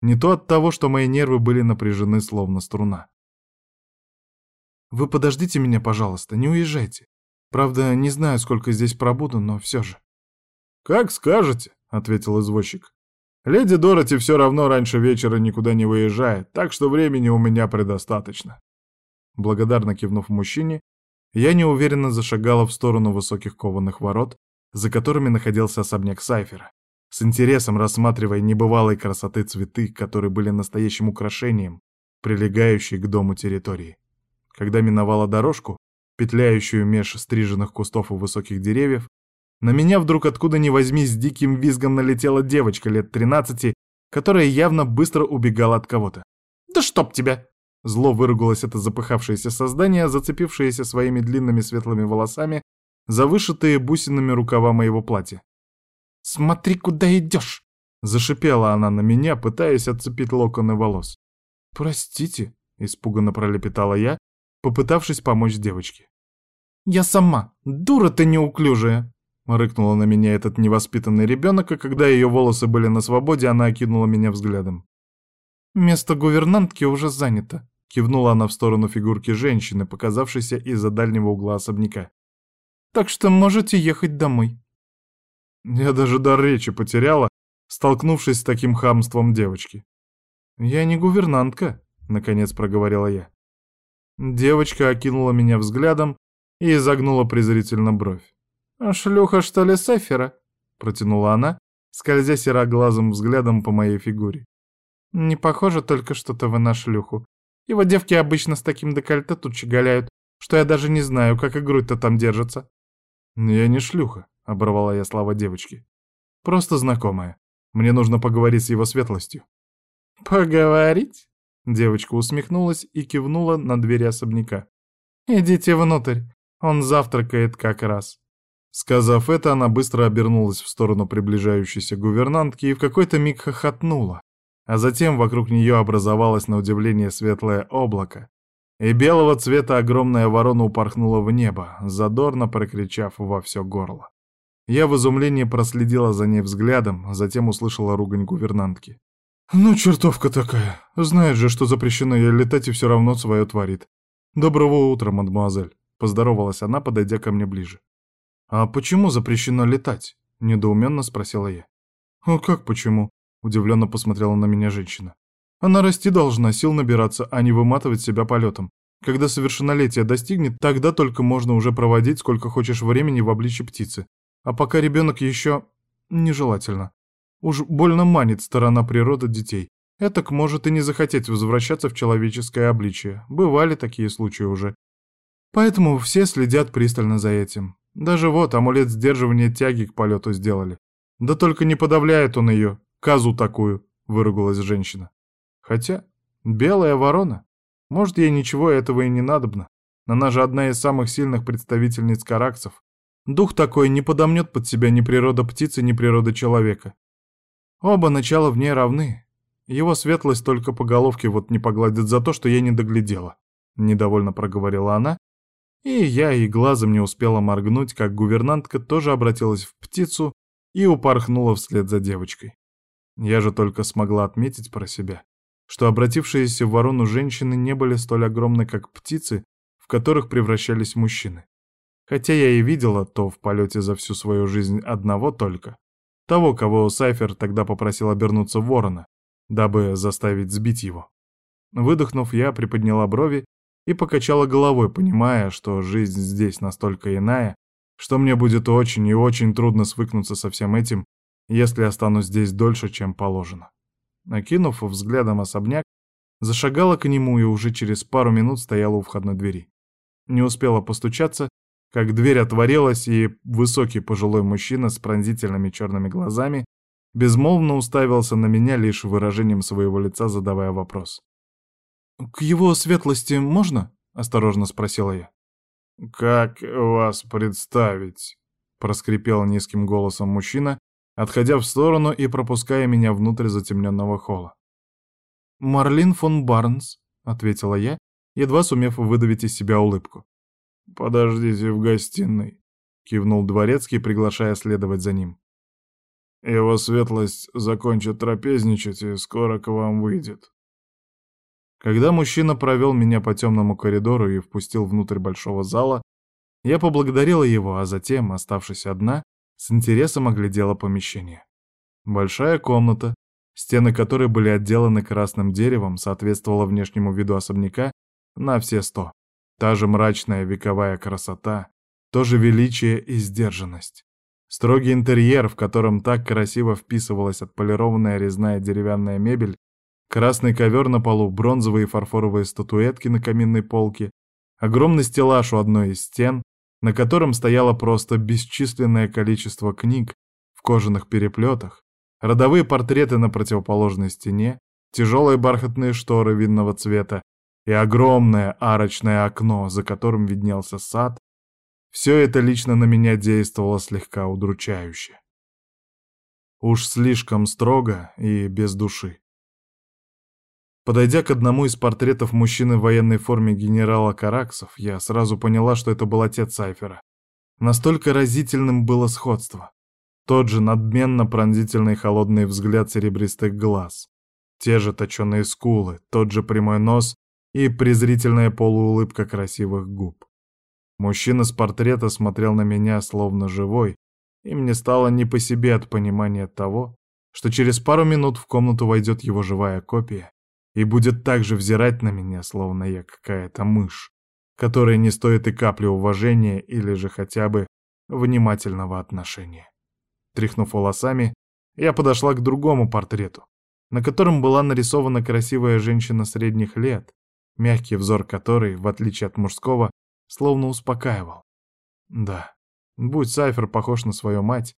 S2: не то от того, что мои нервы были напряжены словно струна. «Вы подождите меня, пожалуйста, не уезжайте. Правда, не знаю, сколько здесь пробуду, но все же».
S1: «Как скажете», — ответил извозчик. «Леди Дороти все равно раньше вечера никуда не выезжает, так что времени у меня предостаточно». Благодарно кивнув мужчине, я неуверенно зашагала в сторону высоких кованых ворот, за которыми находился особняк Сайфера, с интересом рассматривая небывалой красоты цветы, которые были настоящим украшением, прилегающей к дому территории. Когда миновала дорожку, петляющую меж стриженных кустов и высоких деревьев, на меня вдруг откуда ни возьми с диким визгом налетела девочка лет 13, которая явно быстро убегала от кого-то. «Да чтоб тебя!» Зло выругалось это запыхавшееся создание, зацепившееся своими длинными светлыми волосами за вышитые бусинами рукава моего платья. «Смотри, куда идешь!» — зашипела она на меня, пытаясь отцепить локоны волос.
S2: «Простите», — испуганно пролепетала я, попытавшись помочь девочке.
S3: «Я сама, дура ты неуклюжая!» — рыкнула на меня этот невоспитанный ребенок, и когда ее волосы были на свободе, она окинула меня взглядом. «Место гувернантки уже занято», — кивнула она в сторону фигурки женщины, показавшейся из-за дальнего угла особняка. «Так что можете ехать домой».
S1: Я даже дар речи потеряла, столкнувшись с таким хамством девочки.
S2: «Я не гувернантка», — наконец проговорила я. Девочка окинула меня взглядом и изогнула презрительно бровь.
S3: «А шлюха, что ли, Сефера?»
S2: — протянула она, скользя сероглазым взглядом по моей фигуре.
S3: «Не похоже только что-то вы на шлюху. Его девки обычно с таким декольте тут щеголяют, что я даже не знаю, как и грудь-то там держится».
S2: «Я не шлюха», оборвала я слова девочки. Просто знакомая. Мне нужно поговорить с его светлостью.
S3: Поговорить?
S2: Девочка усмехнулась и кивнула на двери особняка.
S3: Идите внутрь, он завтракает как раз.
S2: Сказав это, она быстро обернулась в сторону приближающейся гувернантки и в какой-то миг хохотнула, а затем вокруг нее образовалось на удивление светлое облако, и белого цвета огромная ворона упорхнула в небо, задорно прокричав во все горло. Я в изумлении проследила за ней взглядом, затем услышала ругань гувернантки. «Ну, чертовка такая. Знает же, что запрещено ей летать и все равно свое творит. Доброго утра, мадемуазель», — поздоровалась она, подойдя ко мне ближе. «А почему запрещено летать?» — недоуменно спросила я. «О, как почему?» — удивленно посмотрела на меня женщина. «Она расти должна, сил набираться, а не выматывать себя полетом. Когда совершеннолетие достигнет, тогда только можно уже проводить сколько хочешь времени в обличье птицы. А пока ребенок еще нежелательно. Уж больно манит сторона природы детей. Этак может и не захотеть возвращаться в человеческое обличие. Бывали такие случаи уже. Поэтому все следят пристально за этим. Даже вот амулет сдерживания тяги к полету сделали. Да только не подавляет он ее, казу такую, выругалась женщина. Хотя, белая ворона. Может, ей ничего этого и не надобно. Она же одна из самых сильных представительниц караксов. Дух такой не подомнет под себя ни природа птицы, ни природа человека. Оба начала в ней равны. Его светлость только по головке вот не погладит за то, что я не доглядела. Недовольно проговорила она, и я и глазом не успела моргнуть, как гувернантка тоже обратилась в птицу и упорхнула вслед за девочкой. Я же только смогла отметить про себя, что обратившиеся в ворону женщины не были столь огромны, как птицы, в которых превращались мужчины. Хотя я и видела то в полете за всю свою жизнь одного только. Того, кого Сайфер тогда попросил обернуться ворона, дабы заставить сбить его. Выдохнув, я приподняла брови и покачала головой, понимая, что жизнь здесь настолько иная, что мне будет очень и очень трудно свыкнуться со всем этим, если останусь здесь дольше, чем положено. Накинув взглядом особняк, зашагала к нему и уже через пару минут стояла у входной двери. Не успела постучаться, как дверь отворилась, и высокий пожилой мужчина с пронзительными черными глазами безмолвно уставился на меня лишь выражением своего лица, задавая вопрос.
S3: «К его светлости можно?» — осторожно спросила я.
S1: «Как вас представить?» — проскрипел низким голосом мужчина, отходя в сторону и пропуская меня внутрь затемненного холла.
S3: «Марлин фон Барнс», — ответила я, едва сумев выдавить из себя улыбку.
S1: «Подождите в гостиной», — кивнул дворецкий, приглашая следовать за ним. «Его светлость закончит трапезничать и скоро к вам выйдет».
S3: Когда мужчина провел меня по темному коридору и впустил внутрь большого зала, я поблагодарила его, а затем, оставшись одна, с интересом оглядела помещение. Большая комната, стены которой были отделаны красным деревом, соответствовала внешнему виду особняка на все сто. Та же мрачная вековая красота, то же величие и сдержанность. Строгий интерьер, в котором так красиво вписывалась отполированная резная деревянная мебель, красный ковер на полу, бронзовые и фарфоровые статуэтки на каминной полке, огромный стеллаж у одной из стен, на котором стояло просто бесчисленное количество книг в кожаных переплетах, родовые портреты на противоположной стене, тяжелые бархатные шторы винного цвета и огромное арочное окно, за которым виднелся сад, все это лично на меня действовало слегка удручающе. Уж слишком строго и без души. Подойдя к одному из портретов мужчины в военной форме генерала Караксов, я сразу поняла, что это был отец Сайфера. Настолько разительным было сходство. Тот же надменно пронзительный холодный взгляд серебристых глаз. Те же точеные скулы, тот же прямой нос и презрительная полуулыбка красивых губ. Мужчина с портрета смотрел на меня словно живой, и мне стало не по себе от понимания того, что через пару минут в комнату войдет его живая копия и будет так же взирать на меня, словно я какая-то мышь, которая не стоит и капли уважения или же хотя бы внимательного отношения. Тряхнув волосами, я подошла к другому портрету, на котором была нарисована красивая женщина средних лет, мягкий взор которой, в отличие от мужского, словно успокаивал. Да, будь Сайфер похож на свою мать,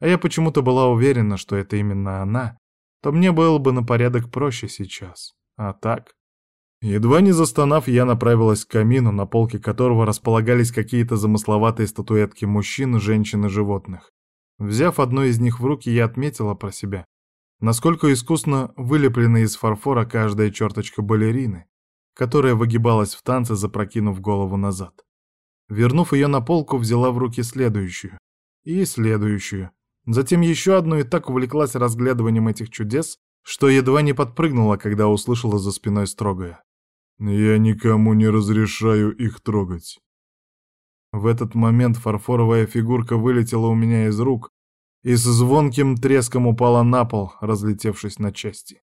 S3: а я почему-то была уверена, что это именно она, то мне было бы на порядок проще сейчас. А так... Едва не застонав, я направилась к камину, на полке которого располагались какие-то замысловатые статуэтки мужчин, женщин и животных. Взяв одну из них в руки, я отметила про себя, насколько искусно вылеплена из фарфора каждая черточка балерины, которая выгибалась в танце, запрокинув голову назад. Вернув ее на полку, взяла в руки следующую. И следующую. Затем еще одну и так увлеклась разглядыванием этих чудес, что едва не подпрыгнула, когда услышала за спиной строгое. «Я никому не разрешаю их трогать». В этот момент фарфоровая фигурка вылетела у меня из рук и с звонким треском упала на пол, разлетевшись на части.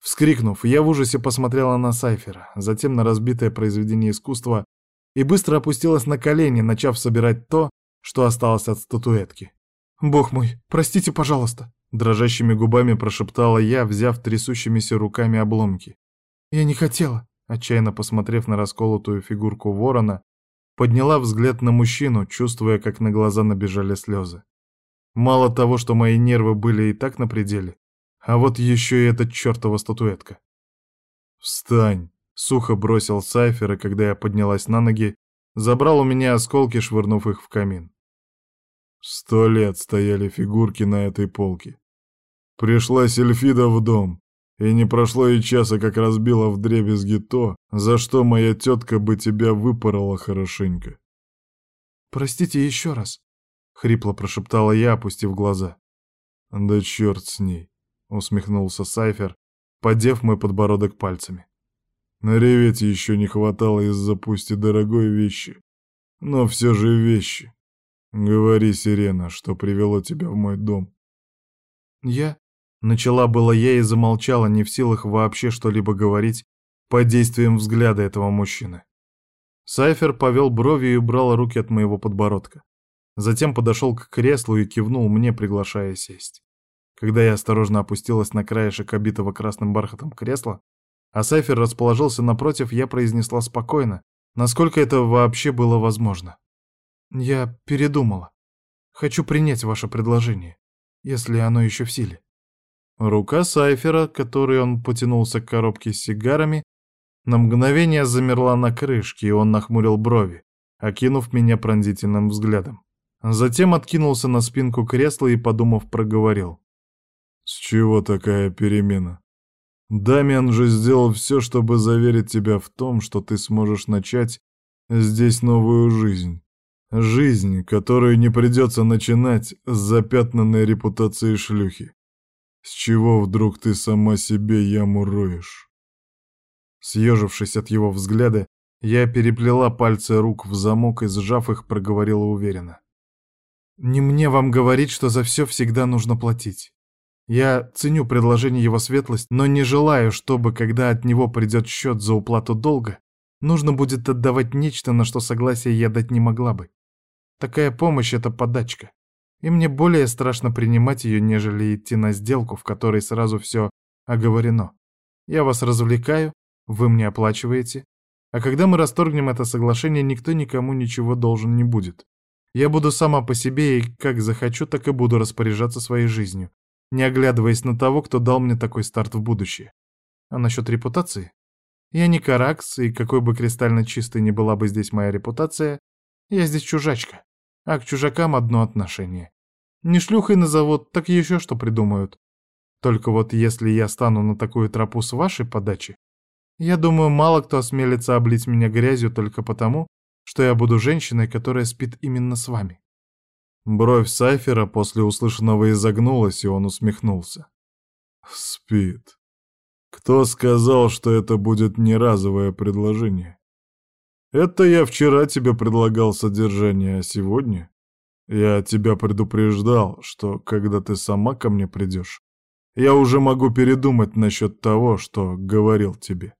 S3: Вскрикнув, я в ужасе посмотрела на Сайфера, затем на разбитое произведение искусства и быстро опустилась на колени, начав собирать то, что осталось от статуэтки. «Бог мой, простите, пожалуйста!» Дрожащими губами прошептала я, взяв трясущимися руками обломки. «Я не хотела», отчаянно посмотрев на расколотую фигурку ворона, подняла взгляд на мужчину, чувствуя, как на глаза набежали слезы. Мало того, что мои нервы были и так на пределе, а вот еще и эта чертова статуэтка. «Встань!» — сухо бросил Сайфер, и когда я поднялась на ноги, забрал у меня осколки, швырнув их в камин. Сто лет стояли фигурки на этой полке. Пришла Сельфида в дом, и не прошло и часа, как разбила в дребезги то, за что моя тетка бы тебя выпорола хорошенько. «Простите еще раз», — хрипло прошептала я, опустив глаза.
S1: «Да черт с ней», — усмехнулся Сайфер, подев мой подбородок пальцами. Нареветь еще не хватало из-за пусть дорогой вещи, но все же вещи. Говори, Сирена, что привело тебя в мой дом.
S3: Я Начала было я и замолчала, не в силах вообще что-либо говорить под действием взгляда этого мужчины. Сайфер повел бровью и убрал руки от моего подбородка. Затем подошел к креслу и кивнул мне, приглашая сесть. Когда я осторожно опустилась на краешек обитого красным бархатом кресла, а Сайфер расположился напротив, я произнесла спокойно, насколько это вообще было возможно. «Я передумала. Хочу принять ваше предложение, если оно еще в силе». Рука Сайфера, которой он потянулся к коробке с сигарами, На мгновение замерла на крышке, и он нахмурил брови, окинув меня пронзительным взглядом. Затем откинулся на спинку кресла и, подумав, проговорил. «С чего такая перемена? Дамиан же сделал все, чтобы заверить тебя в том, что ты сможешь начать здесь новую жизнь. Жизнь, которую не придется начинать с запятнанной репутацией шлюхи. С чего вдруг ты сама себе яму роешь?» Съежившись от его взгляда, я переплела пальцы рук в замок и, сжав их, проговорила уверенно. «Не мне вам говорить, что за все всегда нужно платить. Я ценю предложение его светлость, но не желаю, чтобы, когда от него придет счет за уплату долга, нужно будет отдавать нечто, на что согласие я дать не могла бы. Такая помощь — это подачка, и мне более страшно принимать ее, нежели идти на сделку, в которой сразу все оговорено. Я вас развлекаю, вы мне оплачиваете, а когда мы расторгнем это соглашение, никто никому ничего должен не будет. Я буду сама по себе и как захочу, так и буду распоряжаться своей жизнью, не оглядываясь на того, кто дал мне такой старт в будущее. А насчет репутации? Я не Каракс, и какой бы кристально чистой ни была бы здесь моя репутация, я здесь чужачка, а к чужакам одно отношение. Не шлюхой назовут, так еще что придумают. Только вот если я стану на такую тропу с вашей подачи, я думаю, мало кто осмелится облить меня грязью только потому, что я буду женщиной, которая спит именно с вами. Бровь Сайфера после услышанного изогнулась, и он усмехнулся. «Спит. Кто сказал, что это будет не разовое предложение? Это я вчера тебе предлагал содержание, а сегодня я тебя предупреждал, что когда ты сама ко мне придешь, я уже могу передумать насчет того, что говорил тебе».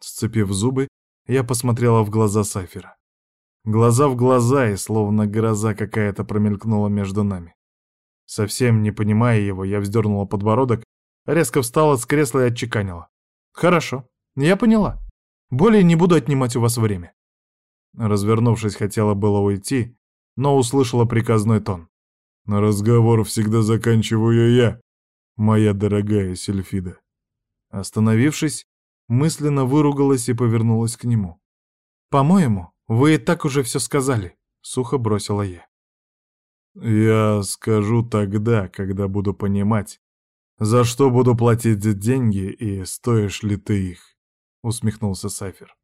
S3: Сцепив зубы, я посмотрела в глаза Сайфера. Глаза в глаза, и словно гроза какая-то промелькнула между нами. Совсем не понимая его, я вздернула подбородок, резко встала с кресла и отчеканила. «Хорошо, я поняла. Более не буду отнимать у вас время». Развернувшись, хотела было уйти, но услышала приказной тон. «Разговор всегда заканчиваю я, моя дорогая Сельфида». Остановившись, мысленно выругалась и повернулась к нему. «По-моему, вы и так уже все сказали», — сухо бросила я. «Я скажу тогда, когда буду понимать, за что буду платить деньги и стоишь ли ты их», — усмехнулся Сайфер.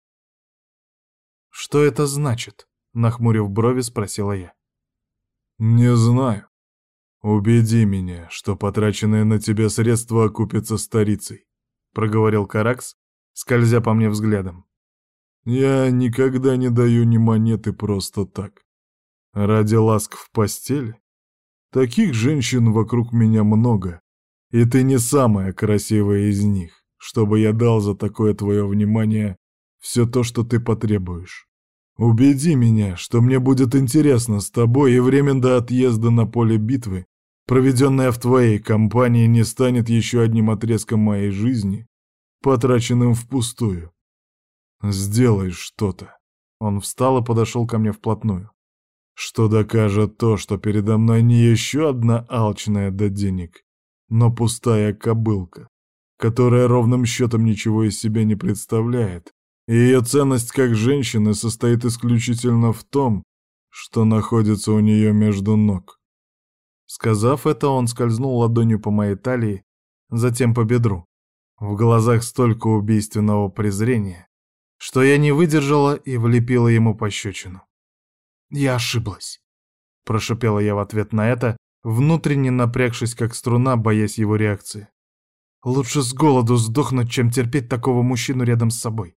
S3: «Что это значит?» — нахмурив брови, спросила я. «Не знаю. Убеди меня, что потраченные на тебя средства окупятся старицей», — проговорил Каракс, скользя по мне взглядом. Я никогда не даю ни монеты просто так. Ради ласк в постели? Таких женщин вокруг меня много, и ты не самая красивая из них, чтобы я дал за такое твое внимание все то, что ты потребуешь. Убеди меня, что мне будет интересно с тобой, и время до отъезда на поле битвы, проведенное в твоей компании, не станет еще одним отрезком моей жизни, потраченным впустую. Сделай что-то. Он встал и подошел ко мне вплотную. Что докажет то, что передо мной не еще одна алчная до денег, но пустая кобылка, которая ровным счетом ничего из себя не представляет, и ее ценность как женщины состоит исключительно в том, что находится у нее между ног. Сказав это, он скользнул ладонью по моей талии, затем по бедру. В глазах столько убийственного презрения, что я не выдержала и влепила ему пощечину. «Я ошиблась», — прошипела я в ответ на это, внутренне напрягшись как струна, боясь его реакции. «Лучше с голоду сдохнуть, чем терпеть такого мужчину рядом с собой.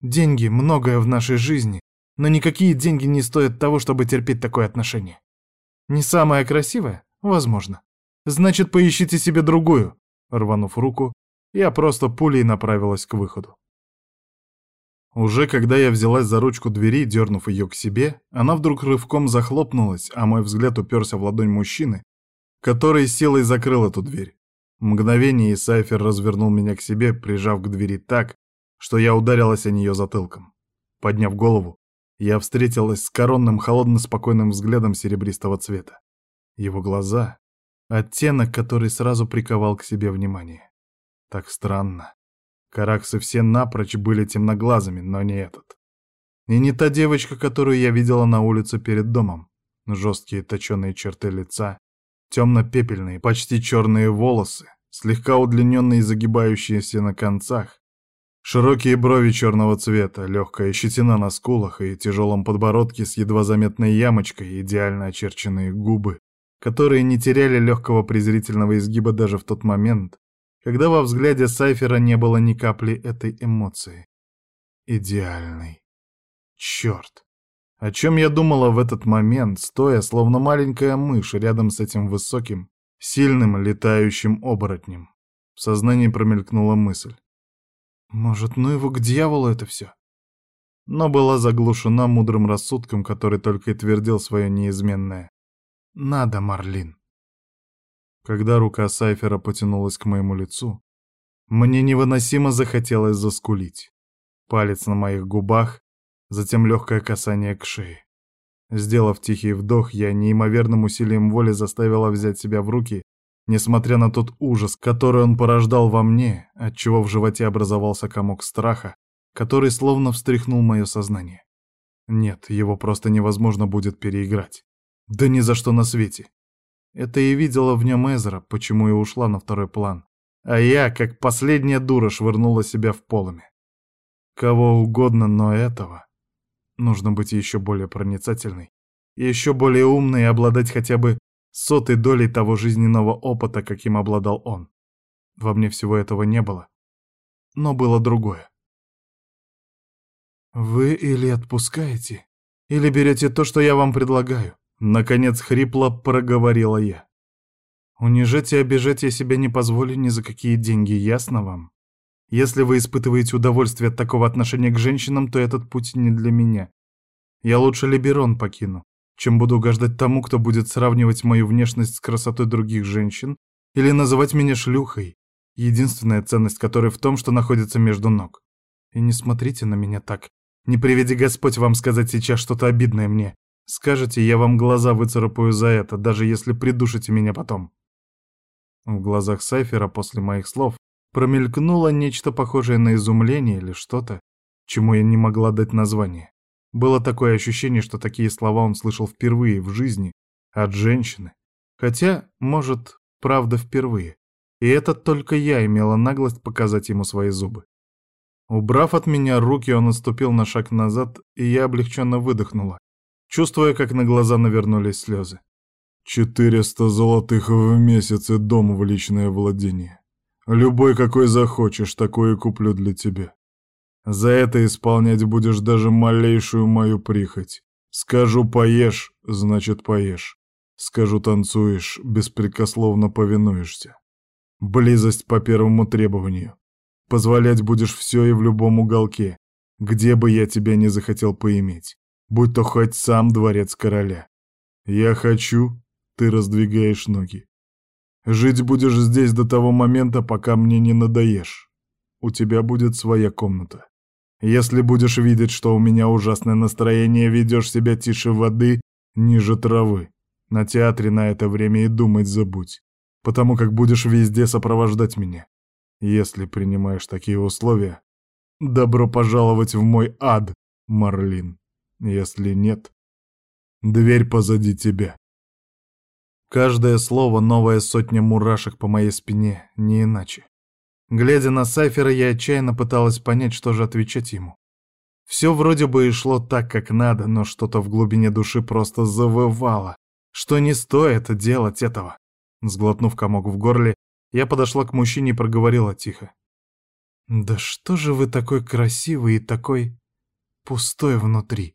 S3: Деньги — многое в нашей жизни, но никакие деньги не стоят того, чтобы терпеть такое отношение. Не самое красивое? Возможно. Значит, поищите себе другую». Рванув руку, я просто пулей направилась к выходу. Уже когда я взялась за ручку двери, дернув ее к себе, она вдруг рывком захлопнулась, а мой взгляд уперся в ладонь мужчины, который силой закрыл эту дверь. Мгновение и Сайфер развернул меня к себе, прижав к двери так, что я ударилась о нее затылком. Подняв голову, я встретилась с коронным холодно-спокойным взглядом серебристого цвета. Его глаза — оттенок, который сразу приковал к себе внимание. Так странно. Караксы все напрочь были темноглазыми, но не этот. И не та девочка, которую я видела на улице перед домом. Жесткие точеные черты лица, темно-пепельные, почти черные волосы, слегка удлиненные и загибающиеся на концах, широкие брови черного цвета, легкая щетина на скулах и тяжелом подбородке с едва заметной ямочкой, идеально очерченные губы, которые не теряли легкого презрительного изгиба даже в тот момент, когда во взгляде Сайфера не было ни капли этой эмоции. Идеальный. Черт. О чем я думала в этот момент, стоя, словно маленькая мышь, рядом с этим высоким, сильным летающим оборотнем? В сознании промелькнула мысль. Может, ну его к дьяволу это все? Но была заглушена мудрым рассудком, который только и твердил свое неизменное. «Надо, Марлин». Когда рука Сайфера потянулась к моему лицу, мне невыносимо захотелось заскулить. Палец на моих губах, затем легкое касание к шее. Сделав тихий вдох, я неимоверным усилием воли заставила взять себя в руки, несмотря на тот ужас, который он порождал во мне, отчего в животе образовался комок страха, который словно встряхнул мое сознание. Нет, его просто невозможно будет переиграть. Да ни за что на свете. Это и видела в нем Эзра, почему и ушла на второй план. А я, как последняя дура, швырнула себя в полами. Кого угодно, но этого Нужно быть еще более проницательной, еще более умной и обладать хотя бы сотой долей того жизненного опыта, каким обладал он. Во мне всего этого не было. Но было другое. «Вы или отпускаете, или берете то, что я вам предлагаю», — наконец хрипло проговорила я. «Унижать и обижать я себя не позволю ни за какие деньги, ясно вам?» Если вы испытываете удовольствие от такого отношения к женщинам, то этот путь не для меня. Я лучше Либерон покину, чем буду угождать тому, кто будет сравнивать мою внешность с красотой других женщин или называть меня шлюхой, единственная ценность которой в том, что находится между ног. И не смотрите на меня так. Не приведи Господь вам сказать сейчас что-то обидное мне. Скажете, я вам глаза выцарапаю за это, даже если придушите меня потом. В глазах Сайфера после моих слов Промелькнуло нечто похожее на изумление или что-то, чему я не могла дать название. Было такое ощущение, что такие слова он слышал впервые в жизни от женщины. Хотя, может, правда впервые. И это только я имела наглость показать ему свои зубы. Убрав от меня руки, он отступил на шаг назад, и я облегченно выдохнула, чувствуя, как на глаза навернулись слезы. «Четыреста золотых в месяц и дом в личное владение. Любой, какой захочешь, такой и куплю для тебя. За это исполнять будешь даже малейшую мою прихоть. Скажу «поешь», значит «поешь». Скажу «танцуешь», беспрекословно повинуешься. Близость по первому требованию. Позволять будешь все и в любом уголке, где бы я тебя не захотел поиметь, будь то хоть сам дворец короля. Я хочу, ты раздвигаешь ноги. Жить будешь здесь до того момента, пока мне не надоешь. У тебя будет своя комната. Если будешь видеть, что у меня ужасное настроение, ведешь себя тише воды, ниже травы. На театре на это время и думать забудь, потому как будешь везде сопровождать меня. Если принимаешь такие условия, добро пожаловать в мой ад, Марлин. Если нет, дверь позади тебя. Каждое слово — новая сотня мурашек по моей спине, не иначе. Глядя на Сайфера, я отчаянно пыталась понять, что же отвечать ему. Все вроде бы и шло так, как надо, но что-то в глубине души просто завывало, что не стоит делать этого. Сглотнув комок в горле, я подошла к мужчине и проговорила тихо. «Да что же вы такой красивый и такой пустой внутри?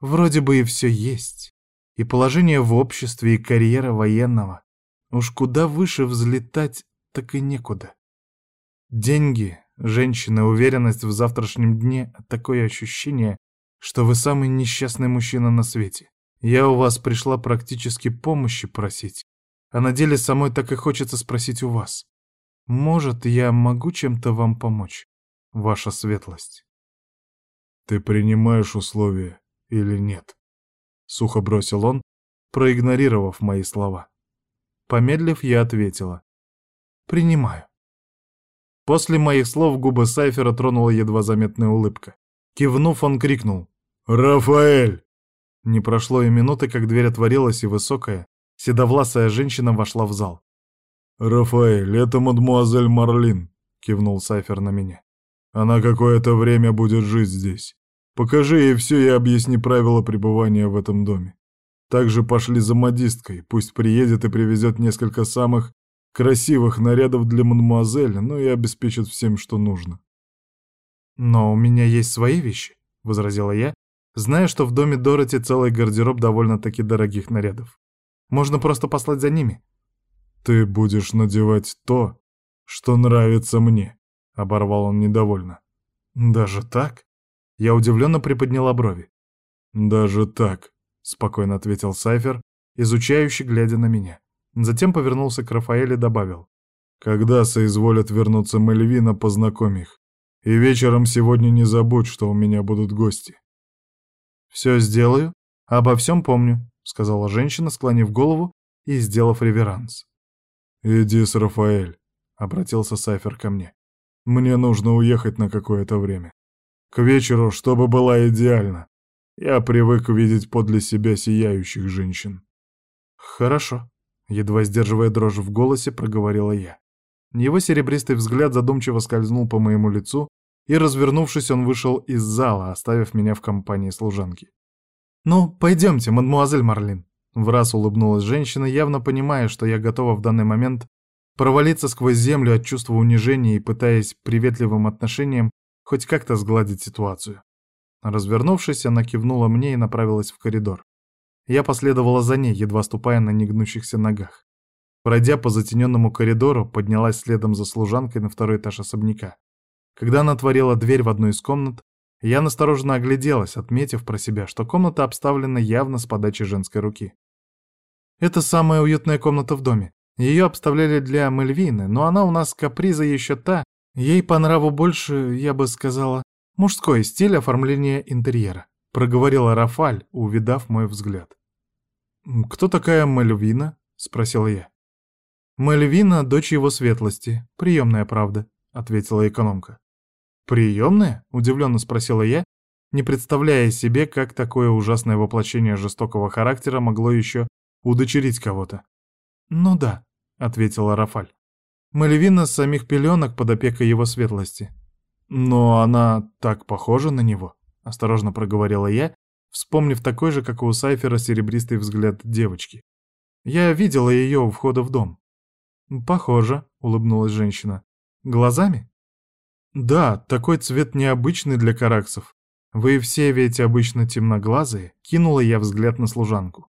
S3: Вроде бы и все есть и положение в обществе, и карьера военного. Уж куда выше взлетать, так и некуда. Деньги, женщина, уверенность в завтрашнем дне — такое ощущение, что вы самый несчастный мужчина на свете. Я у вас пришла практически помощи просить, а на деле самой так и хочется спросить у вас. Может, я могу чем-то вам помочь, ваша светлость? Ты принимаешь условия или нет? — сухо бросил он, проигнорировав мои слова. Помедлив, я ответила. «Принимаю». После моих слов губы Сайфера тронула едва заметная улыбка. Кивнув, он крикнул «Рафаэль!». Не прошло и минуты, как дверь отворилась, и высокая, седовласая женщина вошла в зал. «Рафаэль, это мадмуазель Марлин», — кивнул Сайфер на меня. «Она какое-то время будет жить здесь. Покажи ей все и объясни правила пребывания в этом доме. Также пошли за модисткой, пусть приедет и привезет несколько самых красивых нарядов для мадемуазель, ну и обеспечит всем, что нужно.
S2: «Но у меня есть свои вещи», — возразила я, зная, что в доме Дороти целый гардероб довольно-таки дорогих нарядов. «Можно просто послать за ними».
S3: «Ты будешь надевать то, что нравится мне», — оборвал он недовольно.
S2: «Даже так?» Я удивленно приподняла брови.
S3: «Даже так», — спокойно ответил Сайфер, изучающий, глядя на меня. Затем повернулся к Рафаэле и добавил. «Когда соизволят вернуться Мельвина, познакомь их. И вечером сегодня не забудь, что у меня будут гости».
S2: «Все сделаю, обо всем помню», — сказала женщина, склонив голову и сделав реверанс.
S3: «Иди с Рафаэль», — обратился Сайфер ко мне. «Мне нужно уехать на какое-то время. К вечеру, чтобы была идеально. Я привык видеть подле себя сияющих женщин».
S2: «Хорошо», Едва сдерживая дрожь в голосе, проговорила я. Его серебристый взгляд задумчиво скользнул по моему лицу, и, развернувшись, он вышел из зала, оставив меня в компании служанки. «Ну, пойдемте, мадмуазель Марлин», — в раз улыбнулась женщина, явно понимая, что я готова в данный момент провалиться сквозь землю от чувства унижения и пытаясь приветливым отношением хоть как-то сгладить ситуацию. Развернувшись, она кивнула мне и направилась в коридор. Я последовала за ней, едва ступая на негнущихся ногах. Пройдя по затененному коридору, поднялась следом за служанкой на второй этаж особняка. Когда она отворила дверь в одну из комнат, я настороженно огляделась, отметив про себя, что комната обставлена явно с подачи женской руки. Это самая уютная комната в доме. Ее обставляли для Мельвины, но она у нас каприза еще та. Ей по нраву больше, я бы сказала, мужской стиль оформления интерьера проговорила Рафаль, увидав мой взгляд. «Кто такая Мальвина?» — спросил я. «Мальвина — дочь его светлости. Приемная, правда», — ответила экономка. «Приемная?» — удивленно спросила я, не представляя себе, как такое ужасное воплощение жестокого характера могло еще удочерить кого-то. «Ну да», — ответила Рафаль. «Мальвина с самих пеленок под опекой его светлости. Но она так похожа на него» осторожно проговорила я, вспомнив такой же, как у Сайфера, серебристый взгляд девочки. Я видела ее у входа в дом. Похоже, улыбнулась женщина. Глазами? Да, такой цвет необычный для караксов. Вы все ведь обычно темноглазые, кинула я взгляд на служанку.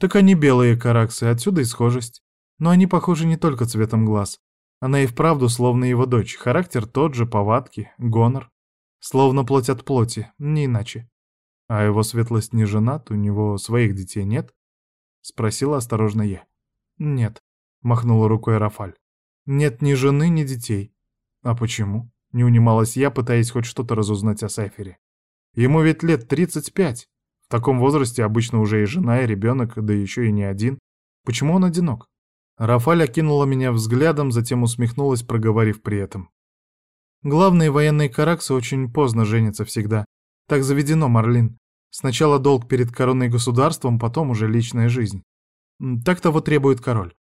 S2: Так они белые караксы, отсюда и схожесть. Но они похожи не только цветом глаз. Она и вправду словно его дочь, характер тот же, повадки, гонор. Словно плоть от плоти, не иначе. А его светлость не женат, у него своих детей нет? Спросила осторожно я. Нет, махнула рукой Рафаль. Нет ни жены, ни детей. А почему? Не унималась я, пытаясь хоть что-то разузнать о Сайфере. Ему ведь лет 35. В таком возрасте обычно уже и жена, и ребенок, да еще и не один. Почему он одинок? Рафаль окинула меня взглядом, затем усмехнулась, проговорив при этом. Главные военные караксы очень поздно женятся всегда. Так заведено, Марлин. Сначала долг перед короной государством, потом уже личная жизнь. Так того требует король.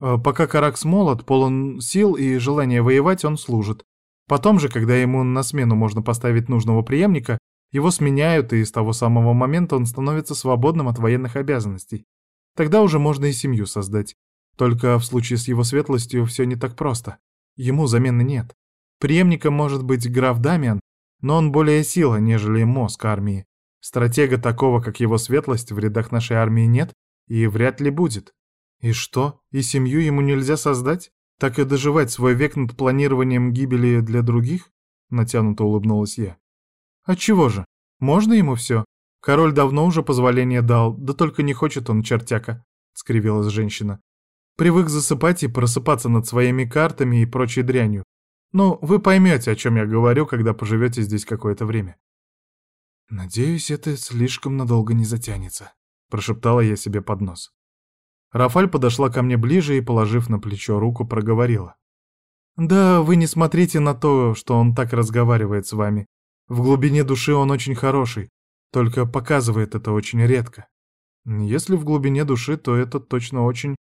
S2: А пока Каракс молод, полон сил и желания воевать, он служит. Потом же, когда ему на смену можно поставить нужного преемника, его сменяют, и с того самого момента он становится свободным от военных обязанностей. Тогда уже можно и семью создать. Только в случае с его светлостью все не так просто. Ему замены нет. Преемником может быть граф Дамиан, но он более сила, нежели мозг армии. Стратега такого, как его светлость, в рядах нашей армии нет и вряд ли будет. И что, и семью ему нельзя создать? Так и доживать свой век над планированием гибели для других? Натянуто улыбнулась я. А чего же? Можно ему все? Король давно уже позволение дал, да только не хочет он чертяка, скривилась женщина. Привык засыпать и просыпаться над своими картами и прочей дрянью. Ну, вы поймете, о чем я говорю, когда поживете здесь какое-то время. Надеюсь, это слишком надолго не затянется, прошептала я себе под нос. Рафаль подошла ко мне ближе и, положив на плечо руку, проговорила.
S3: Да, вы не смотрите на то, что он так разговаривает с вами. В глубине души он очень хороший, только показывает это очень редко. Если в глубине души, то это точно очень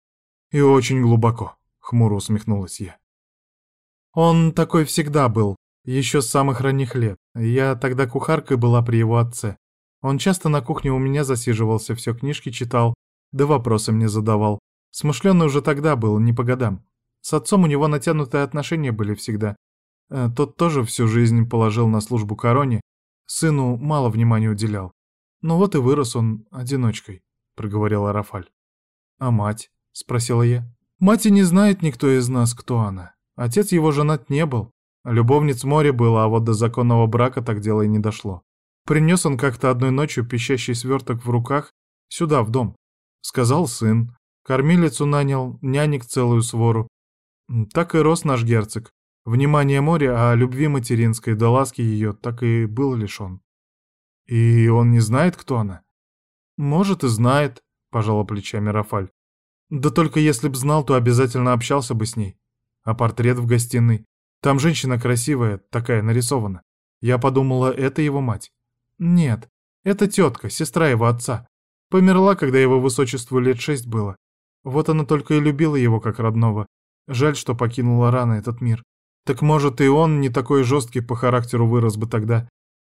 S3: и очень глубоко, хмуро усмехнулась я. Он такой всегда был, еще с самых ранних лет. Я тогда кухаркой была при его отце. Он часто на кухне у меня засиживался, все книжки читал, да вопросы мне задавал. Смышленый уже тогда был, не по годам. С отцом у него натянутые отношения были всегда. Э, тот тоже всю жизнь положил на службу короне, сыну мало внимания уделял. Ну вот и вырос он одиночкой, проговорила Рафаль. А мать? Спросила я. Мать и не знает никто из нас, кто она. Отец его женат не был. Любовниц море было, а вот до законного брака так дело и не дошло. Принес он как-то одной ночью пищащий сверток в руках сюда, в дом. Сказал сын. Кормилицу нанял, нянек целую свору. Так и рос наш герцог. Внимание моря, а любви материнской да ласки ее так и был лишен. И он не знает, кто она? Может, и знает, пожала плечами Рафаль. Да только если б знал, то обязательно общался бы с ней. А портрет в гостиной? Там женщина красивая, такая нарисована. Я подумала, это его мать. Нет, это тетка, сестра его отца. Померла, когда его высочеству лет шесть было. Вот она только и любила его как родного. Жаль, что покинула рано этот мир. Так может и он не такой жесткий по характеру вырос бы тогда.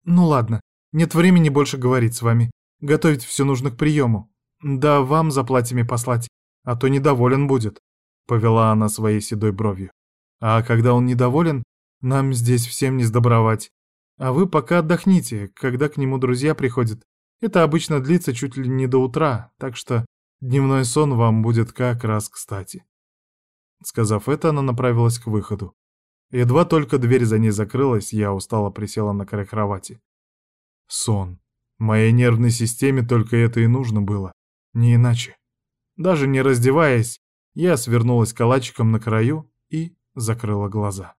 S3: Ну ладно, нет времени больше говорить с вами. Готовить все нужно к приему. Да вам за платьями послать, а то недоволен будет. Повела она своей седой бровью. А когда он недоволен, нам здесь всем не сдобровать. А вы пока отдохните, когда к нему друзья приходят. Это обычно длится чуть ли не до утра, так что дневной сон вам будет как раз кстати. Сказав это, она направилась к выходу. Едва только дверь за ней закрылась, я устало присела на край кровати. Сон. Моей нервной системе только это и нужно было. Не иначе. Даже не раздеваясь, я свернулась калачиком на краю и закрыла глаза.